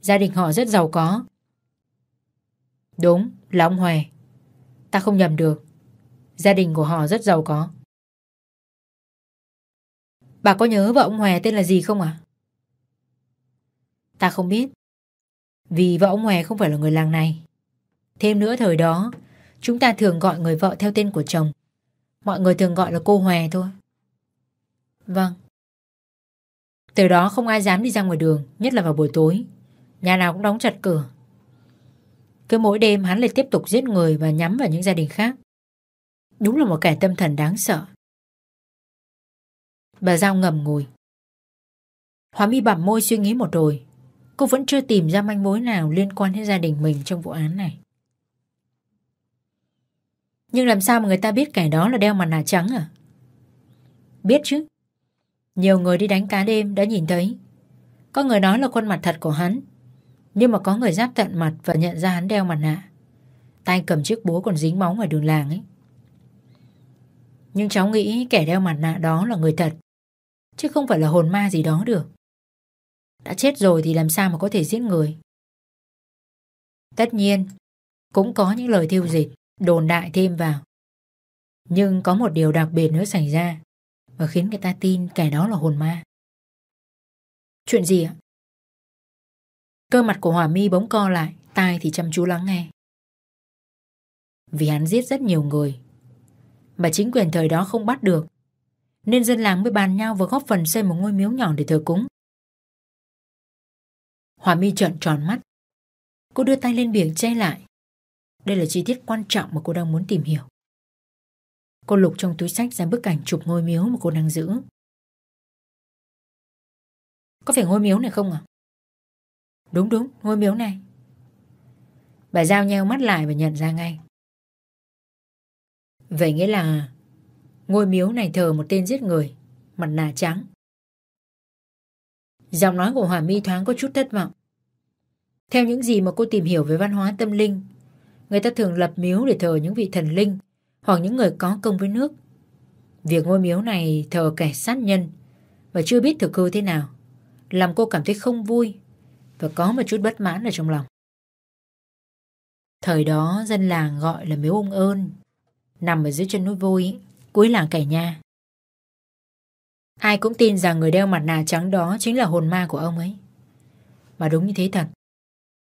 Gia đình họ rất giàu có. Đúng, là ông Hòe. Ta không nhầm được. Gia đình của họ rất giàu có. Bà có nhớ vợ ông Hòe tên là gì không à? Ta không biết. Vì vợ ông Hòe không phải là người làng này. Thêm nữa thời đó, chúng ta thường gọi người vợ theo tên của chồng. Mọi người thường gọi là cô Hòe thôi. Vâng. Từ đó không ai dám đi ra ngoài đường, nhất là vào buổi tối. Nhà nào cũng đóng chặt cửa. Cứ mỗi đêm hắn lại tiếp tục giết người và nhắm vào những gia đình khác. Đúng là một kẻ tâm thần đáng sợ. Bà Giao ngầm ngùi. Hóa mi bặm môi suy nghĩ một hồi. Cô vẫn chưa tìm ra manh mối nào liên quan đến gia đình mình trong vụ án này. Nhưng làm sao mà người ta biết kẻ đó là đeo mặt nạ trắng à? Biết chứ. Nhiều người đi đánh cá đêm đã nhìn thấy. Có người nói là khuôn mặt thật của hắn. Nhưng mà có người giáp tận mặt và nhận ra hắn đeo mặt nạ. Tay cầm chiếc búa còn dính máu ngoài đường làng ấy. Nhưng cháu nghĩ kẻ đeo mặt nạ đó là người thật. Chứ không phải là hồn ma gì đó được. Đã chết rồi thì làm sao mà có thể giết người. Tất nhiên, cũng có những lời thiêu dịch, đồn đại thêm vào. Nhưng có một điều đặc biệt nữa xảy ra và khiến người ta tin kẻ đó là hồn ma. Chuyện gì ạ? Cơ mặt của Hòa Mi bỗng co lại, tai thì chăm chú lắng nghe. Vì hắn giết rất nhiều người, mà chính quyền thời đó không bắt được, nên dân làng mới bàn nhau và góp phần xây một ngôi miếu nhỏ để thờ cúng. Hòa Mi trợn tròn mắt. Cô đưa tay lên biển che lại. Đây là chi tiết quan trọng mà cô đang muốn tìm hiểu. Cô lục trong túi sách ra bức ảnh chụp ngôi miếu mà cô đang giữ. Có phải ngôi miếu này không à? Đúng đúng, ngôi miếu này. Bà Giao nheo mắt lại và nhận ra ngay. Vậy nghĩa là ngôi miếu này thờ một tên giết người, mặt nạ trắng. Giọng nói của Hòa Mi thoáng có chút thất vọng. Theo những gì mà cô tìm hiểu về văn hóa tâm linh, người ta thường lập miếu để thờ những vị thần linh hoặc những người có công với nước. Việc ngôi miếu này thờ kẻ sát nhân và chưa biết thực hư thế nào, làm cô cảm thấy không vui và có một chút bất mãn ở trong lòng. Thời đó dân làng gọi là miếu ông ơn, nằm ở dưới chân núi vôi, cuối làng Cải Nha. Ai cũng tin rằng người đeo mặt nạ trắng đó chính là hồn ma của ông ấy. Mà đúng như thế thật.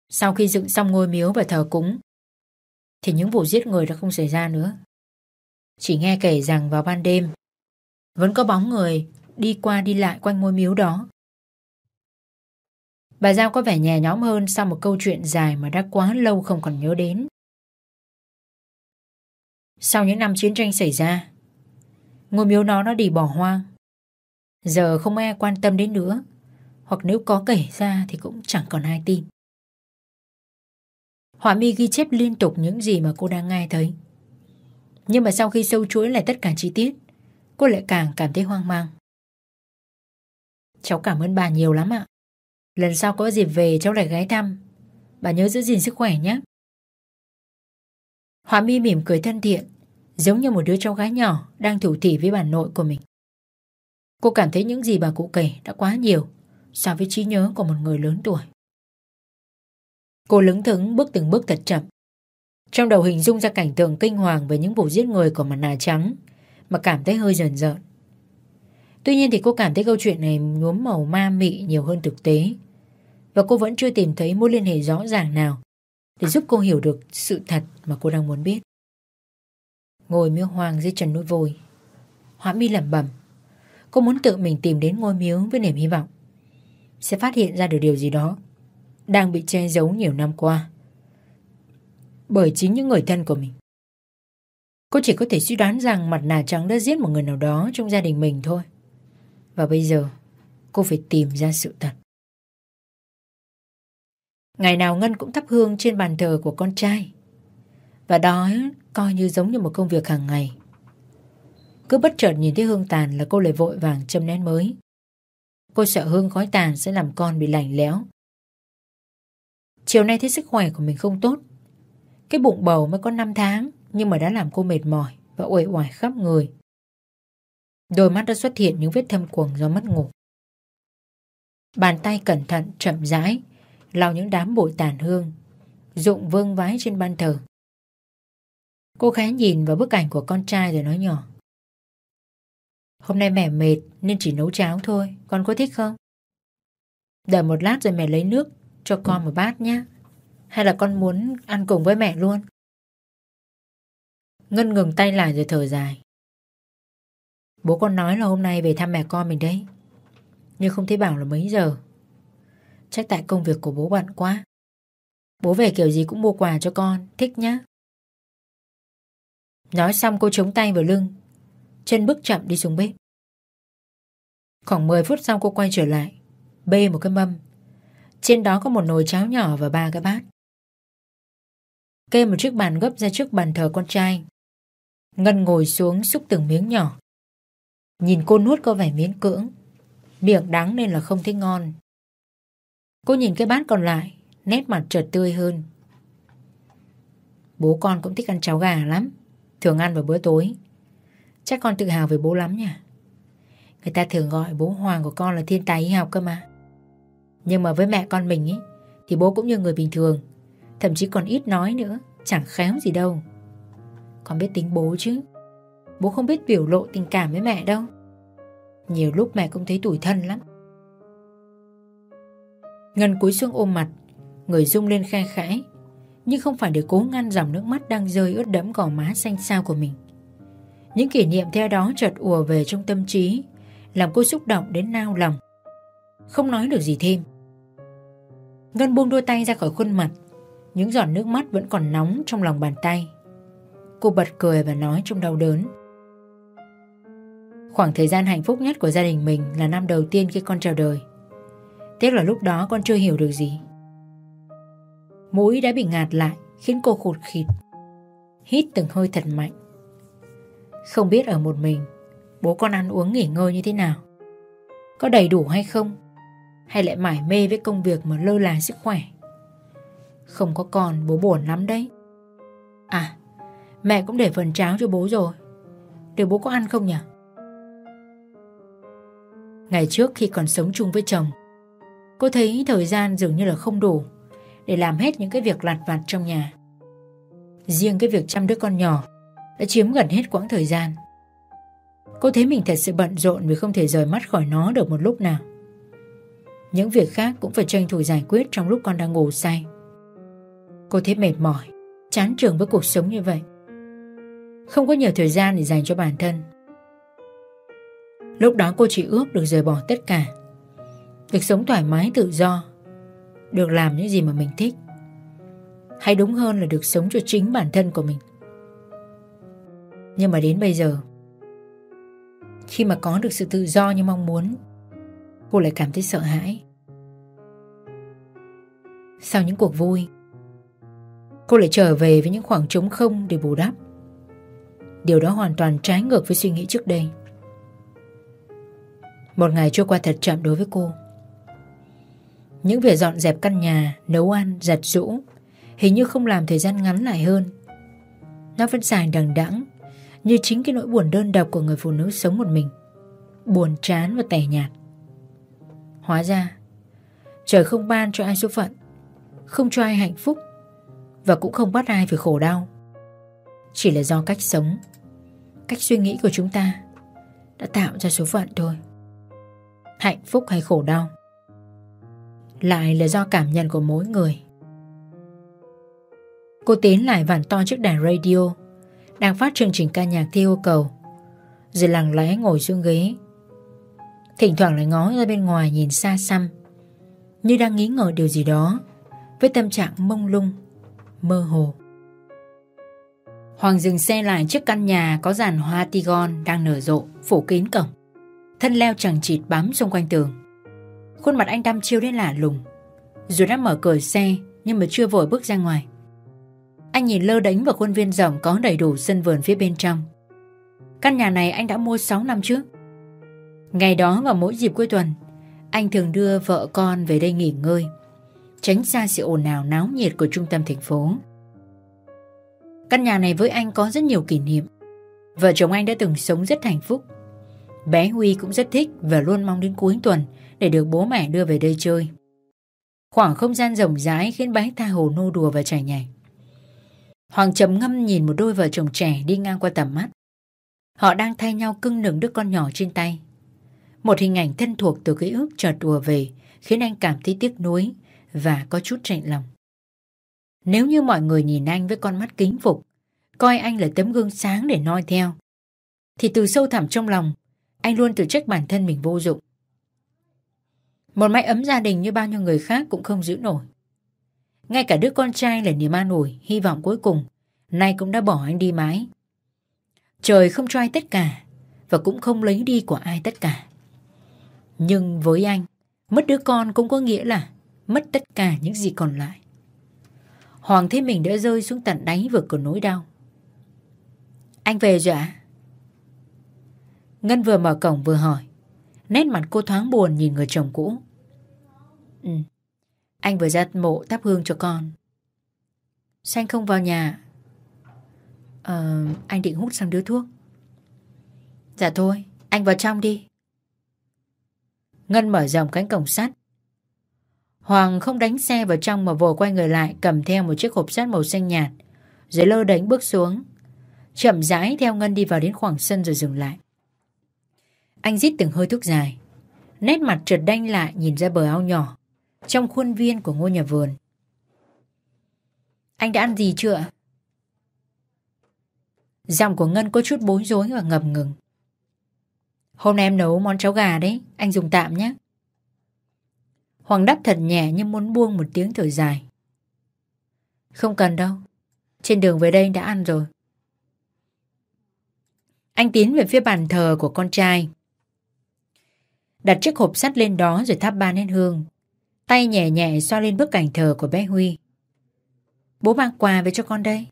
Sau khi dựng xong ngôi miếu và thờ cúng, thì những vụ giết người đã không xảy ra nữa. Chỉ nghe kể rằng vào ban đêm, vẫn có bóng người đi qua đi lại quanh ngôi miếu đó. Bà Giao có vẻ nhẹ nhõm hơn sau một câu chuyện dài mà đã quá lâu không còn nhớ đến. Sau những năm chiến tranh xảy ra, ngôi miếu nó đã đi bỏ hoang. Giờ không ai quan tâm đến nữa, hoặc nếu có kể ra thì cũng chẳng còn ai tin. Họa mi ghi chép liên tục những gì mà cô đang nghe thấy. Nhưng mà sau khi sâu chuỗi lại tất cả chi tiết, cô lại càng cảm thấy hoang mang. Cháu cảm ơn bà nhiều lắm ạ. Lần sau có dịp về cháu lại ghé thăm. Bà nhớ giữ gìn sức khỏe nhé. Hòa mi mỉm cười thân thiện, giống như một đứa cháu gái nhỏ đang thủ thỉ với bà nội của mình. Cô cảm thấy những gì bà cụ kể đã quá nhiều so với trí nhớ của một người lớn tuổi. Cô lững thững bước từng bước thật chậm. Trong đầu hình dung ra cảnh tượng kinh hoàng về những vụ giết người của mặt nạ trắng mà cảm thấy hơi rờn rợn. Tuy nhiên thì cô cảm thấy câu chuyện này nhuốm màu ma mị nhiều hơn thực tế. Và cô vẫn chưa tìm thấy mối liên hệ rõ ràng nào để giúp cô hiểu được sự thật mà cô đang muốn biết. Ngồi miếu hoang dưới chân núi vôi. Hóa mi lẩm bẩm. Cô muốn tự mình tìm đến ngôi miếu với niềm hy vọng. Sẽ phát hiện ra được điều gì đó đang bị che giấu nhiều năm qua. Bởi chính những người thân của mình. Cô chỉ có thể suy đoán rằng mặt nạ trắng đã giết một người nào đó trong gia đình mình thôi. Và bây giờ, cô phải tìm ra sự thật. Ngày nào Ngân cũng thắp hương trên bàn thờ của con trai. Và đó coi như giống như một công việc hàng ngày. Cứ bất chợt nhìn thấy hương tàn là cô lại vội vàng châm nén mới. Cô sợ hương khói tàn sẽ làm con bị lạnh lẽo. Chiều nay thấy sức khỏe của mình không tốt. Cái bụng bầu mới có 5 tháng, nhưng mà đã làm cô mệt mỏi và uể oải khắp người. Đôi mắt đã xuất hiện những vết thâm quầng do mất ngủ. Bàn tay cẩn thận, chậm rãi lau những đám bụi tàn hương dụng vương vái trên ban thờ. Cô khá nhìn vào bức ảnh của con trai rồi nói nhỏ. Hôm nay mẹ mệt nên chỉ nấu cháo thôi, con có thích không? Đợi một lát rồi mẹ lấy nước cho con một bát nhé. Hay là con muốn ăn cùng với mẹ luôn? Ngân ngừng tay lại rồi thở dài. Bố con nói là hôm nay về thăm mẹ con mình đấy. Nhưng không thấy bảo là mấy giờ. Chắc tại công việc của bố bận quá. Bố về kiểu gì cũng mua quà cho con, thích nhá. Nói xong cô chống tay vào lưng, chân bước chậm đi xuống bếp. Khoảng 10 phút sau cô quay trở lại, bê một cái mâm. Trên đó có một nồi cháo nhỏ và ba cái bát. Kê một chiếc bàn gấp ra trước bàn thờ con trai. Ngân ngồi xuống xúc từng miếng nhỏ. Nhìn cô nuốt có vẻ miễn cưỡng. Miệng đắng nên là không thấy ngon. Cô nhìn cái bát còn lại, nét mặt chợt tươi hơn. Bố con cũng thích ăn cháo gà lắm. Thường ăn vào bữa tối. Chắc con tự hào về bố lắm nhỉ? Người ta thường gọi bố Hoàng của con là thiên tài y học cơ mà. Nhưng mà với mẹ con mình ấy, thì bố cũng như người bình thường. Thậm chí còn ít nói nữa, chẳng khéo gì đâu. Con biết tính bố chứ. Bố không biết biểu lộ tình cảm với mẹ đâu. Nhiều lúc mẹ cũng thấy tủi thân lắm. Ngân cúi xuống ôm mặt, người rung lên khe khẽ, nhưng không phải để cố ngăn dòng nước mắt đang rơi ướt đẫm gò má xanh xao của mình. Những kỷ niệm theo đó chợt ùa về trong tâm trí, làm cô xúc động đến nao lòng. Không nói được gì thêm. Ngân buông đôi tay ra khỏi khuôn mặt, những giọt nước mắt vẫn còn nóng trong lòng bàn tay. Cô bật cười và nói trong đau đớn. Khoảng thời gian hạnh phúc nhất của gia đình mình là năm đầu tiên khi con chào đời. Tiếc là lúc đó con chưa hiểu được gì. Mũi đã bị ngạt lại khiến cô khụt khịt. Hít từng hơi thật mạnh. Không biết ở một mình bố con ăn uống nghỉ ngơi như thế nào. Có đầy đủ hay không? Hay lại mải mê với công việc mà lơ là sức khỏe? Không có con bố buồn lắm đấy. À, mẹ cũng để phần cháo cho bố rồi. Để bố có ăn không nhỉ? Ngày trước khi còn sống chung với chồng, cô thấy thời gian dường như là không đủ để làm hết những cái việc lặt vặt trong nhà. Riêng cái việc chăm đứa con nhỏ đã chiếm gần hết quãng thời gian. Cô thấy mình thật sự bận rộn vì không thể rời mắt khỏi nó được một lúc nào. Những việc khác cũng phải tranh thủ giải quyết trong lúc con đang ngủ say. Cô thấy mệt mỏi, chán trường với cuộc sống như vậy. Không có nhiều thời gian để dành cho bản thân. Lúc đó cô chỉ ước được rời bỏ tất cả. Được sống thoải mái, tự do. Được làm những gì mà mình thích. Hay đúng hơn là được sống cho chính bản thân của mình. Nhưng mà đến bây giờ, Khi mà có được sự tự do như mong muốn, Cô lại cảm thấy sợ hãi Sau những cuộc vui, Cô lại trở về với những khoảng trống không để bù đắp Điều đó hoàn toàn trái ngược với suy nghĩ trước đây Một ngày trôi qua thật chậm đối với cô những việc dọn dẹp căn nhà, nấu ăn, giặt rũ Hình như không làm thời gian ngắn lại hơn Nó vẫn dài đằng đẵng như chính cái nỗi buồn đơn độc của người phụ nữ sống một mình. Buồn chán và tẻ nhạt. Hóa ra, trời không ban cho ai số phận, không cho ai hạnh phúc và cũng không bắt ai phải khổ đau. Chỉ là do cách sống, cách suy nghĩ của chúng ta đã tạo ra số phận thôi. Hạnh phúc hay khổ đau lại là do cảm nhận của mỗi người. Cô tiến lại vặn to chiếc đài radio đang phát chương trình ca nhạc theo yêu cầu rồi lặng lẽ ngồi xuống ghế. Thỉnh thoảng lại ngó ra bên ngoài nhìn xa xăm như đang nghĩ ngợi điều gì đó với tâm trạng mông lung, mơ hồ. Hoàng dừng xe lại trước căn nhà có dàn hoa tigon đang nở rộ, phủ kín cổng. Thân leo chẳng chịt bám xung quanh tường. Khuôn mặt anh đăm chiêu đến lạ lùng. Dù đã mở cửa xe nhưng mà chưa vội bước ra ngoài. Anh nhìn lơ đánh vào khuôn viên rộng có đầy đủ sân vườn phía bên trong. Căn nhà này anh đã mua 6 năm trước. Ngày đó và mỗi dịp cuối tuần, anh thường đưa vợ con về đây nghỉ ngơi, tránh xa sự ồn ào náo nhiệt của trung tâm thành phố. Căn nhà này với anh có rất nhiều kỷ niệm. Vợ chồng anh đã từng sống rất hạnh phúc. Bé Huy cũng rất thích và luôn mong đến cuối tuần để được bố mẹ đưa về đây chơi. Khoảng không gian rộng rãi khiến bé tha hồ nô đùa và chạy nhảy. Hoàng trầm ngâm nhìn một đôi vợ chồng trẻ đi ngang qua tầm mắt. Họ đang thay nhau cưng nựng đứa con nhỏ trên tay. Một hình ảnh thân thuộc từ ký ức chợt đùa về khiến anh cảm thấy tiếc nuối và có chút chạy lòng. Nếu như mọi người nhìn anh với con mắt kính phục, coi anh là tấm gương sáng để noi theo, thì từ sâu thẳm trong lòng, anh luôn tự trách bản thân mình vô dụng. Một mái ấm gia đình như bao nhiêu người khác cũng không giữ nổi. Ngay cả đứa con trai là niềm an ủi, hy vọng cuối cùng, nay cũng đã bỏ anh đi mãi. Trời không cho ai tất cả, và cũng không lấy đi của ai tất cả. Nhưng với anh, mất đứa con cũng có nghĩa là mất tất cả những gì còn lại. Hoàng thấy mình đã rơi xuống tận đáy vực của nỗi đau. Anh về rồi ạ? Ngân vừa mở cổng vừa hỏi. Nét mặt cô thoáng buồn nhìn người chồng cũ. Ừ, anh vừa ra mộ thắp hương cho con. Sao anh không vào nhà? Ờ, anh định hút xong đứa thuốc. Dạ thôi, anh vào trong đi. Ngân mở rộng cánh cổng sắt. Hoàng không đánh xe vào trong mà vội quay người lại cầm theo một chiếc hộp sắt màu xanh nhạt. Rồi lơ đánh bước xuống. Chậm rãi theo Ngân đi vào đến khoảng sân rồi dừng lại. Anh rít từng hơi thuốc dài. Nét mặt trượt đanh lại nhìn ra bờ ao nhỏ. Trong khuôn viên của ngôi nhà vườn. Anh đã ăn gì chưa Giọng của Ngân có chút bối rối và ngập ngừng. Hôm nay em nấu món cháo gà đấy, anh dùng tạm nhé. Hoàng đáp thật nhẹ như muốn buông một tiếng thở dài. Không cần đâu, trên đường về đây đã ăn rồi. Anh tiến về phía bàn thờ của con trai. Đặt chiếc hộp sắt lên đó rồi thắp ba nén hương. Tay nhẹ nhẹ xoa lên bức ảnh thờ của bé Huy. Bố mang quà về cho con đây.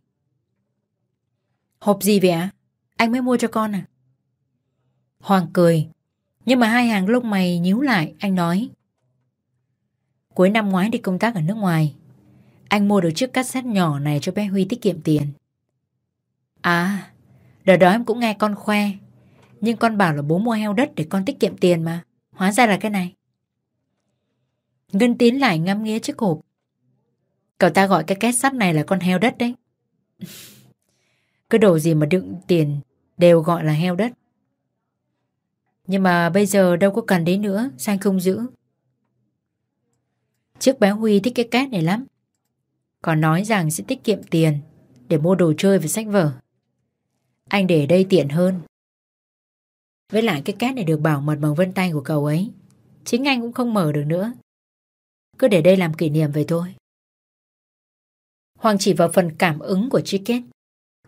Hộp gì vậy ạ? Anh mới mua cho con à? Hoàng cười. Nhưng mà hai hàng lông mày nhíu lại, anh nói. Cuối năm ngoái đi công tác ở nước ngoài, anh mua được chiếc cassette nhỏ này cho bé Huy tiết kiệm tiền. À, đợt đó em cũng nghe con khoe, nhưng con bảo là bố mua heo đất để con tiết kiệm tiền mà. Hóa ra là cái này. Ngân tiến lại ngắm nghía chiếc hộp. Cậu ta gọi cái két sắt này là con heo đất đấy. Cái đồ gì mà đựng tiền đều gọi là heo đất. Nhưng mà bây giờ đâu có cần đến nữa, sao không giữ? Trước bé Huy thích cái két này lắm. Còn nói rằng sẽ tiết kiệm tiền để mua đồ chơi và sách vở. Anh để đây tiện hơn. Với lại cái két này được bảo mật bằng vân tay của cậu ấy. Chính anh cũng không mở được nữa. Cứ để đây làm kỷ niệm vậy thôi. Hoàng chỉ vào phần cảm ứng của chiếc kết,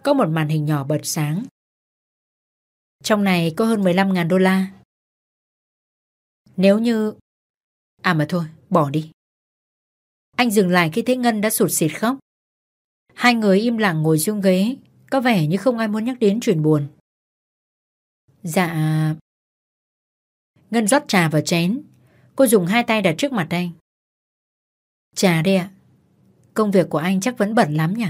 Có một màn hình nhỏ bật sáng. Trong này có hơn 15.000 đô la. Nếu như... À mà thôi, bỏ đi. Anh dừng lại khi thấy Ngân đã sụt xịt khóc. Hai người im lặng ngồi xuống ghế, có vẻ như không ai muốn nhắc đến chuyện buồn. Dạ... Ngân rót trà vào chén. Cô dùng hai tay đặt trước mặt anh. Chà đây ạ. Công việc của anh chắc vẫn bận lắm nhỉ?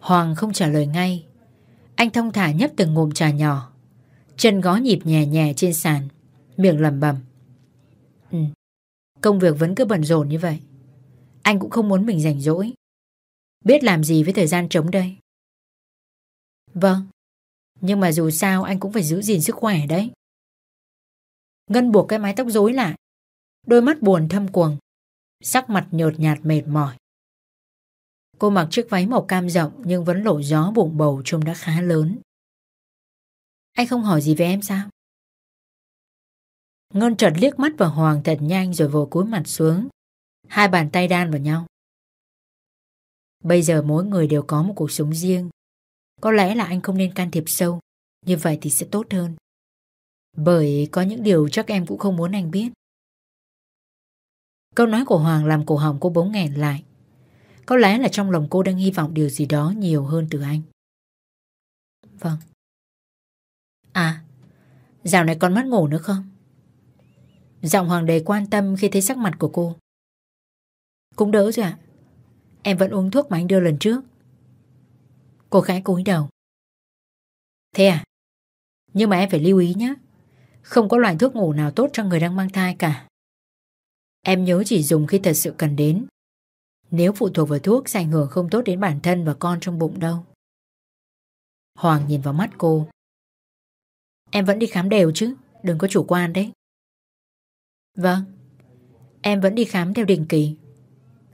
Hoàng không trả lời ngay. Anh thông thả nhấp từng ngụm trà nhỏ. Chân gó nhịp nhẹ nhẹ trên sàn. Miệng lẩm bẩm. Ừ, công việc vẫn cứ bận rộn như vậy. Anh cũng không muốn mình rảnh rỗi. Biết làm gì với thời gian trống đây? Vâng, Nhưng mà dù sao anh cũng phải giữ gìn sức khỏe đấy. Ngân buộc cái mái tóc rối lại. Đôi mắt buồn thâm quầng. Sắc mặt nhợt nhạt mệt mỏi. Cô mặc chiếc váy màu cam rộng nhưng vẫn lộ gió bụng bầu trông đã khá lớn. Anh không hỏi gì về em sao? Ngân chợt liếc mắt vào Hoàng thật nhanh rồi vội cúi mặt xuống. Hai bàn tay đan vào nhau. Bây giờ mỗi người đều có một cuộc sống riêng. Có lẽ là anh không nên can thiệp sâu. Như vậy thì sẽ tốt hơn. Bởi có những điều chắc em cũng không muốn anh biết. Câu nói của Hoàng làm cổ họng cô bỗng nghẹn lại. Có lẽ là trong lòng cô đang hy vọng điều gì đó nhiều hơn từ anh. Vâng. À, dạo này còn mất ngủ nữa không? Giọng Hoàng đầy quan tâm khi thấy sắc mặt của cô. Cũng đỡ rồi ạ. Em vẫn uống thuốc mà anh đưa lần trước. Cô khẽ cúi đầu. Thế à? Nhưng mà em phải lưu ý nhé. Không có loại thuốc ngủ nào tốt cho người đang mang thai cả. Em nhớ chỉ dùng khi thật sự cần đến. Nếu phụ thuộc vào thuốc sẽ ảnh hưởng không tốt đến bản thân và con trong bụng đâu. Hoàng nhìn vào mắt cô. Em vẫn đi khám đều chứ, đừng có chủ quan đấy. Vâng, em vẫn đi khám theo định kỳ.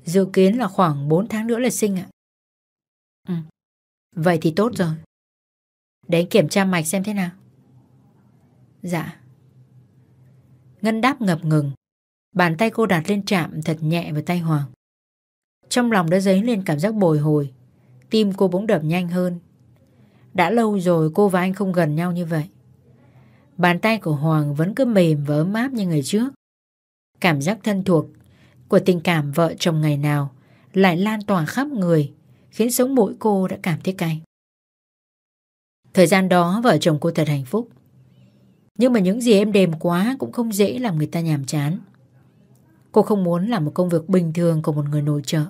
Dự kiến là khoảng 4 tháng nữa là sinh ạ. Ừ, vậy thì tốt rồi. Để kiểm tra mạch xem thế nào. Dạ. Ngân đáp ngập ngừng. Bàn tay cô đặt lên chạm thật nhẹ vào tay Hoàng. Trong lòng đã dấy lên cảm giác bồi hồi. Tim cô bỗng đập nhanh hơn. Đã lâu rồi cô và anh không gần nhau như vậy. Bàn tay của Hoàng vẫn cứ mềm và ấm áp như ngày trước. Cảm giác thân thuộc của tình cảm vợ chồng ngày nào lại lan tỏa khắp người, khiến sống mũi cô đã cảm thấy cay. Thời gian đó vợ chồng cô thật hạnh phúc. Nhưng mà những gì êm đềm quá cũng không dễ làm người ta nhàm chán. Cô không muốn làm một công việc bình thường của một người nội trợ.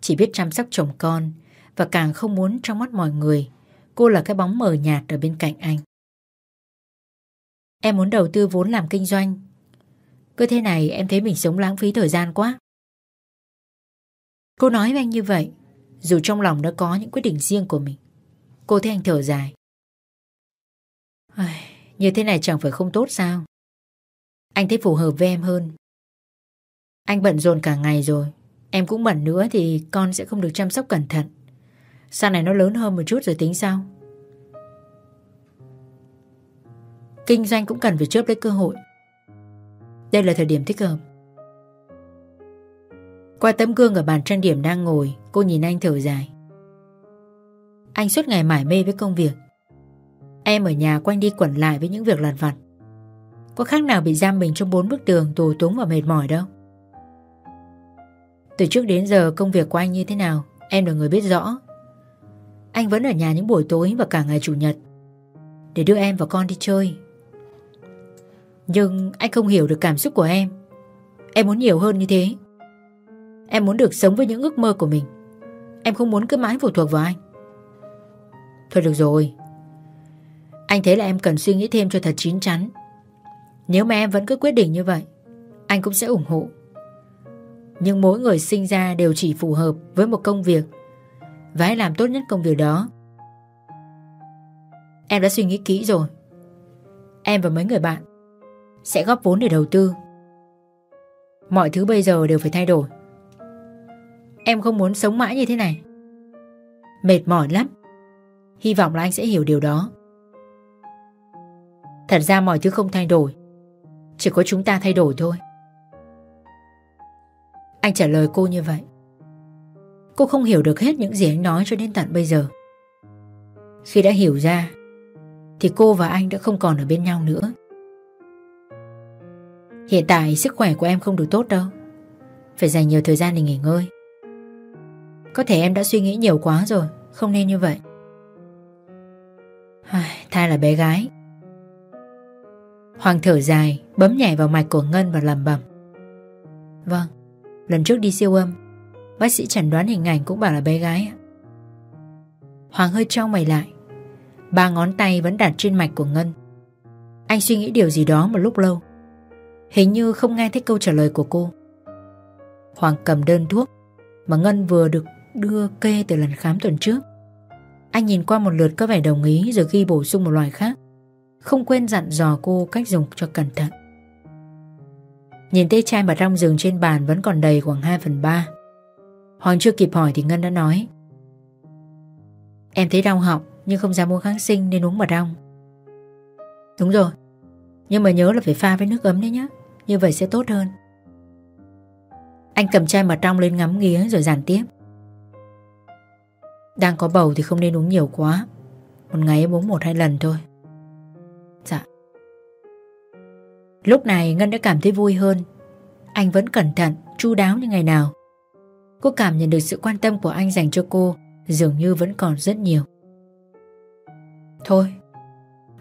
Chỉ biết chăm sóc chồng con và càng không muốn trong mắt mọi người cô là cái bóng mờ nhạt ở bên cạnh anh. Em muốn đầu tư vốn làm kinh doanh cứ thế này em thấy mình sống lãng phí thời gian quá. Cô nói với anh như vậy, dù trong lòng đã có những quyết định riêng của mình. Cô thấy anh thở dài. Như thế này chẳng phải không tốt sao? Anh thấy phù hợp với em hơn. Anh bận rộn cả ngày rồi. Em cũng bận nữa thì con sẽ không được chăm sóc cẩn thận. Sau này nó lớn hơn một chút rồi tính sao? Kinh doanh cũng cần phải chớp lấy cơ hội. Đây là thời điểm thích hợp Qua tấm gương ở bàn trang điểm đang ngồi, Cô nhìn anh thở dài Anh suốt ngày mải mê với công việc Em ở nhà quanh đi quẩn lại với những việc lặt vặt Có khác nào bị giam mình trong bốn bức tường tù túng và mệt mỏi đâu từ trước đến giờ công việc của anh như thế nào? Em là người biết rõ. Anh vẫn ở nhà những buổi tối và cả ngày chủ nhật Để đưa em và con đi chơi. Nhưng anh không hiểu được cảm xúc của em. Em muốn nhiều hơn như thế. Em muốn được sống với những ước mơ của mình. Em không muốn cứ mãi phụ thuộc vào anh. Thôi được rồi. Anh thấy là em cần suy nghĩ thêm cho thật chín chắn. Nếu mà em vẫn cứ quyết định như vậy, Anh cũng sẽ ủng hộ. Nhưng mỗi người sinh ra đều chỉ phù hợp với một công việc Và hãy làm tốt nhất công việc đó Em đã suy nghĩ kỹ rồi Em và mấy người bạn sẽ góp vốn để đầu tư. Mọi thứ bây giờ đều phải thay đổi. Em không muốn sống mãi như thế này. Mệt mỏi lắm. Hy vọng là anh sẽ hiểu điều đó. Thật ra mọi thứ không thay đổi. Chỉ có chúng ta thay đổi thôi. Anh trả lời cô như vậy. Cô không hiểu được hết những gì anh nói cho đến tận bây giờ. Khi đã hiểu ra, thì cô và anh đã không còn ở bên nhau nữa. Hiện tại sức khỏe của em không được tốt đâu Phải dành nhiều thời gian để nghỉ ngơi Có thể em đã suy nghĩ nhiều quá rồi Không nên như vậy thay là bé gái Hoàng thở dài Bấm nhảy vào mạch của Ngân và lầm bầm Vâng Lần trước đi siêu âm, Bác sĩ chẩn đoán hình ảnh cũng bảo là bé gái Hoàng hơi trao mày lại. Ba ngón tay vẫn đặt trên mạch của Ngân. Anh suy nghĩ điều gì đó một lúc lâu. Hình như không nghe thấy câu trả lời của cô. Hoàng cầm đơn thuốc Mà Ngân vừa được đưa kê từ lần khám tuần trước. Anh nhìn qua một lượt có vẻ đồng ý rồi ghi bổ sung một loài khác. Không quên dặn dò cô cách dùng cho cẩn thận. Nhìn thấy chai mật ong rừng trên bàn vẫn còn đầy khoảng 2 phần 3. Hoàng chưa kịp hỏi thì Ngân đã nói. Em thấy đau họng nhưng không dám mua kháng sinh nên uống mật ong. Đúng rồi, nhưng mà nhớ là phải pha với nước ấm đấy nhé, như vậy sẽ tốt hơn. Anh cầm chai mật ong lên ngắm nghía rồi giàn tiếp. Đang có bầu thì không nên uống nhiều quá Một ngày em uống một hai lần thôi Dạ Lúc này Ngân đã cảm thấy vui hơn. Anh vẫn cẩn thận, chu đáo như ngày nào. Cô cảm nhận được sự quan tâm của anh dành cho cô Dường như vẫn còn rất nhiều. Thôi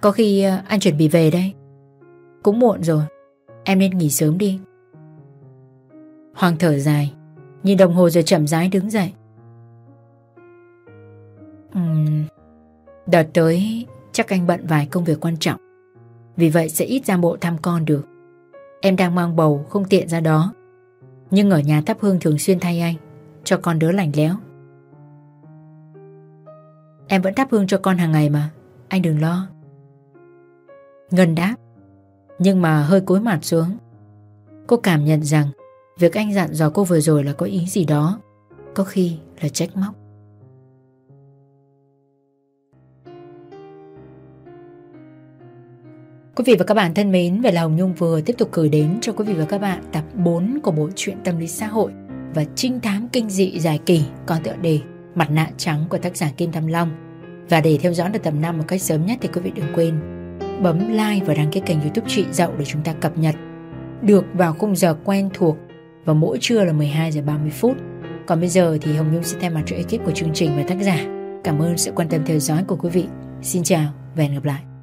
Có khi ờ, anh chuẩn bị về đây. Cũng muộn rồi Em nên nghỉ sớm đi. Hoàng thở dài Nhìn đồng hồ rồi chậm rãi đứng dậy. Uhm, Đợt tới chắc anh bận vài công việc quan trọng. Vì vậy sẽ ít ra bộ thăm con được. Em đang mang bầu, không tiện ra đó. Nhưng ở nhà thắp hương thường xuyên thay anh, Cho con đỡ lành léo Em vẫn thắp hương cho con hàng ngày mà, Anh đừng lo. Ngân đáp, Nhưng mà hơi cúi mặt xuống. Cô cảm nhận rằng Việc anh dặn dò cô vừa rồi là có ý gì đó, Có khi là trách móc. Quý vị và các bạn thân mến, vậy là Hồng Nhung vừa tiếp tục gửi đến cho quý vị và các bạn tập 4 của bộ truyện tâm lý xã hội và trinh thám kinh dị dài kỳ có tựa đề Mặt nạ trắng của tác giả Kim Tam Long. Và để theo dõi được tập 5 một cách sớm nhất thì quý vị đừng quên bấm like và đăng ký kênh youtube chị Dậu để chúng ta cập nhật được vào khung giờ quen thuộc và mỗi trưa là 12 giờ 30 phút. Còn bây giờ thì Hồng Nhung sẽ thay mặt cho ekip của chương trình và tác giả. Cảm ơn sự quan tâm theo dõi của quý vị. Xin chào và hẹn gặp lại.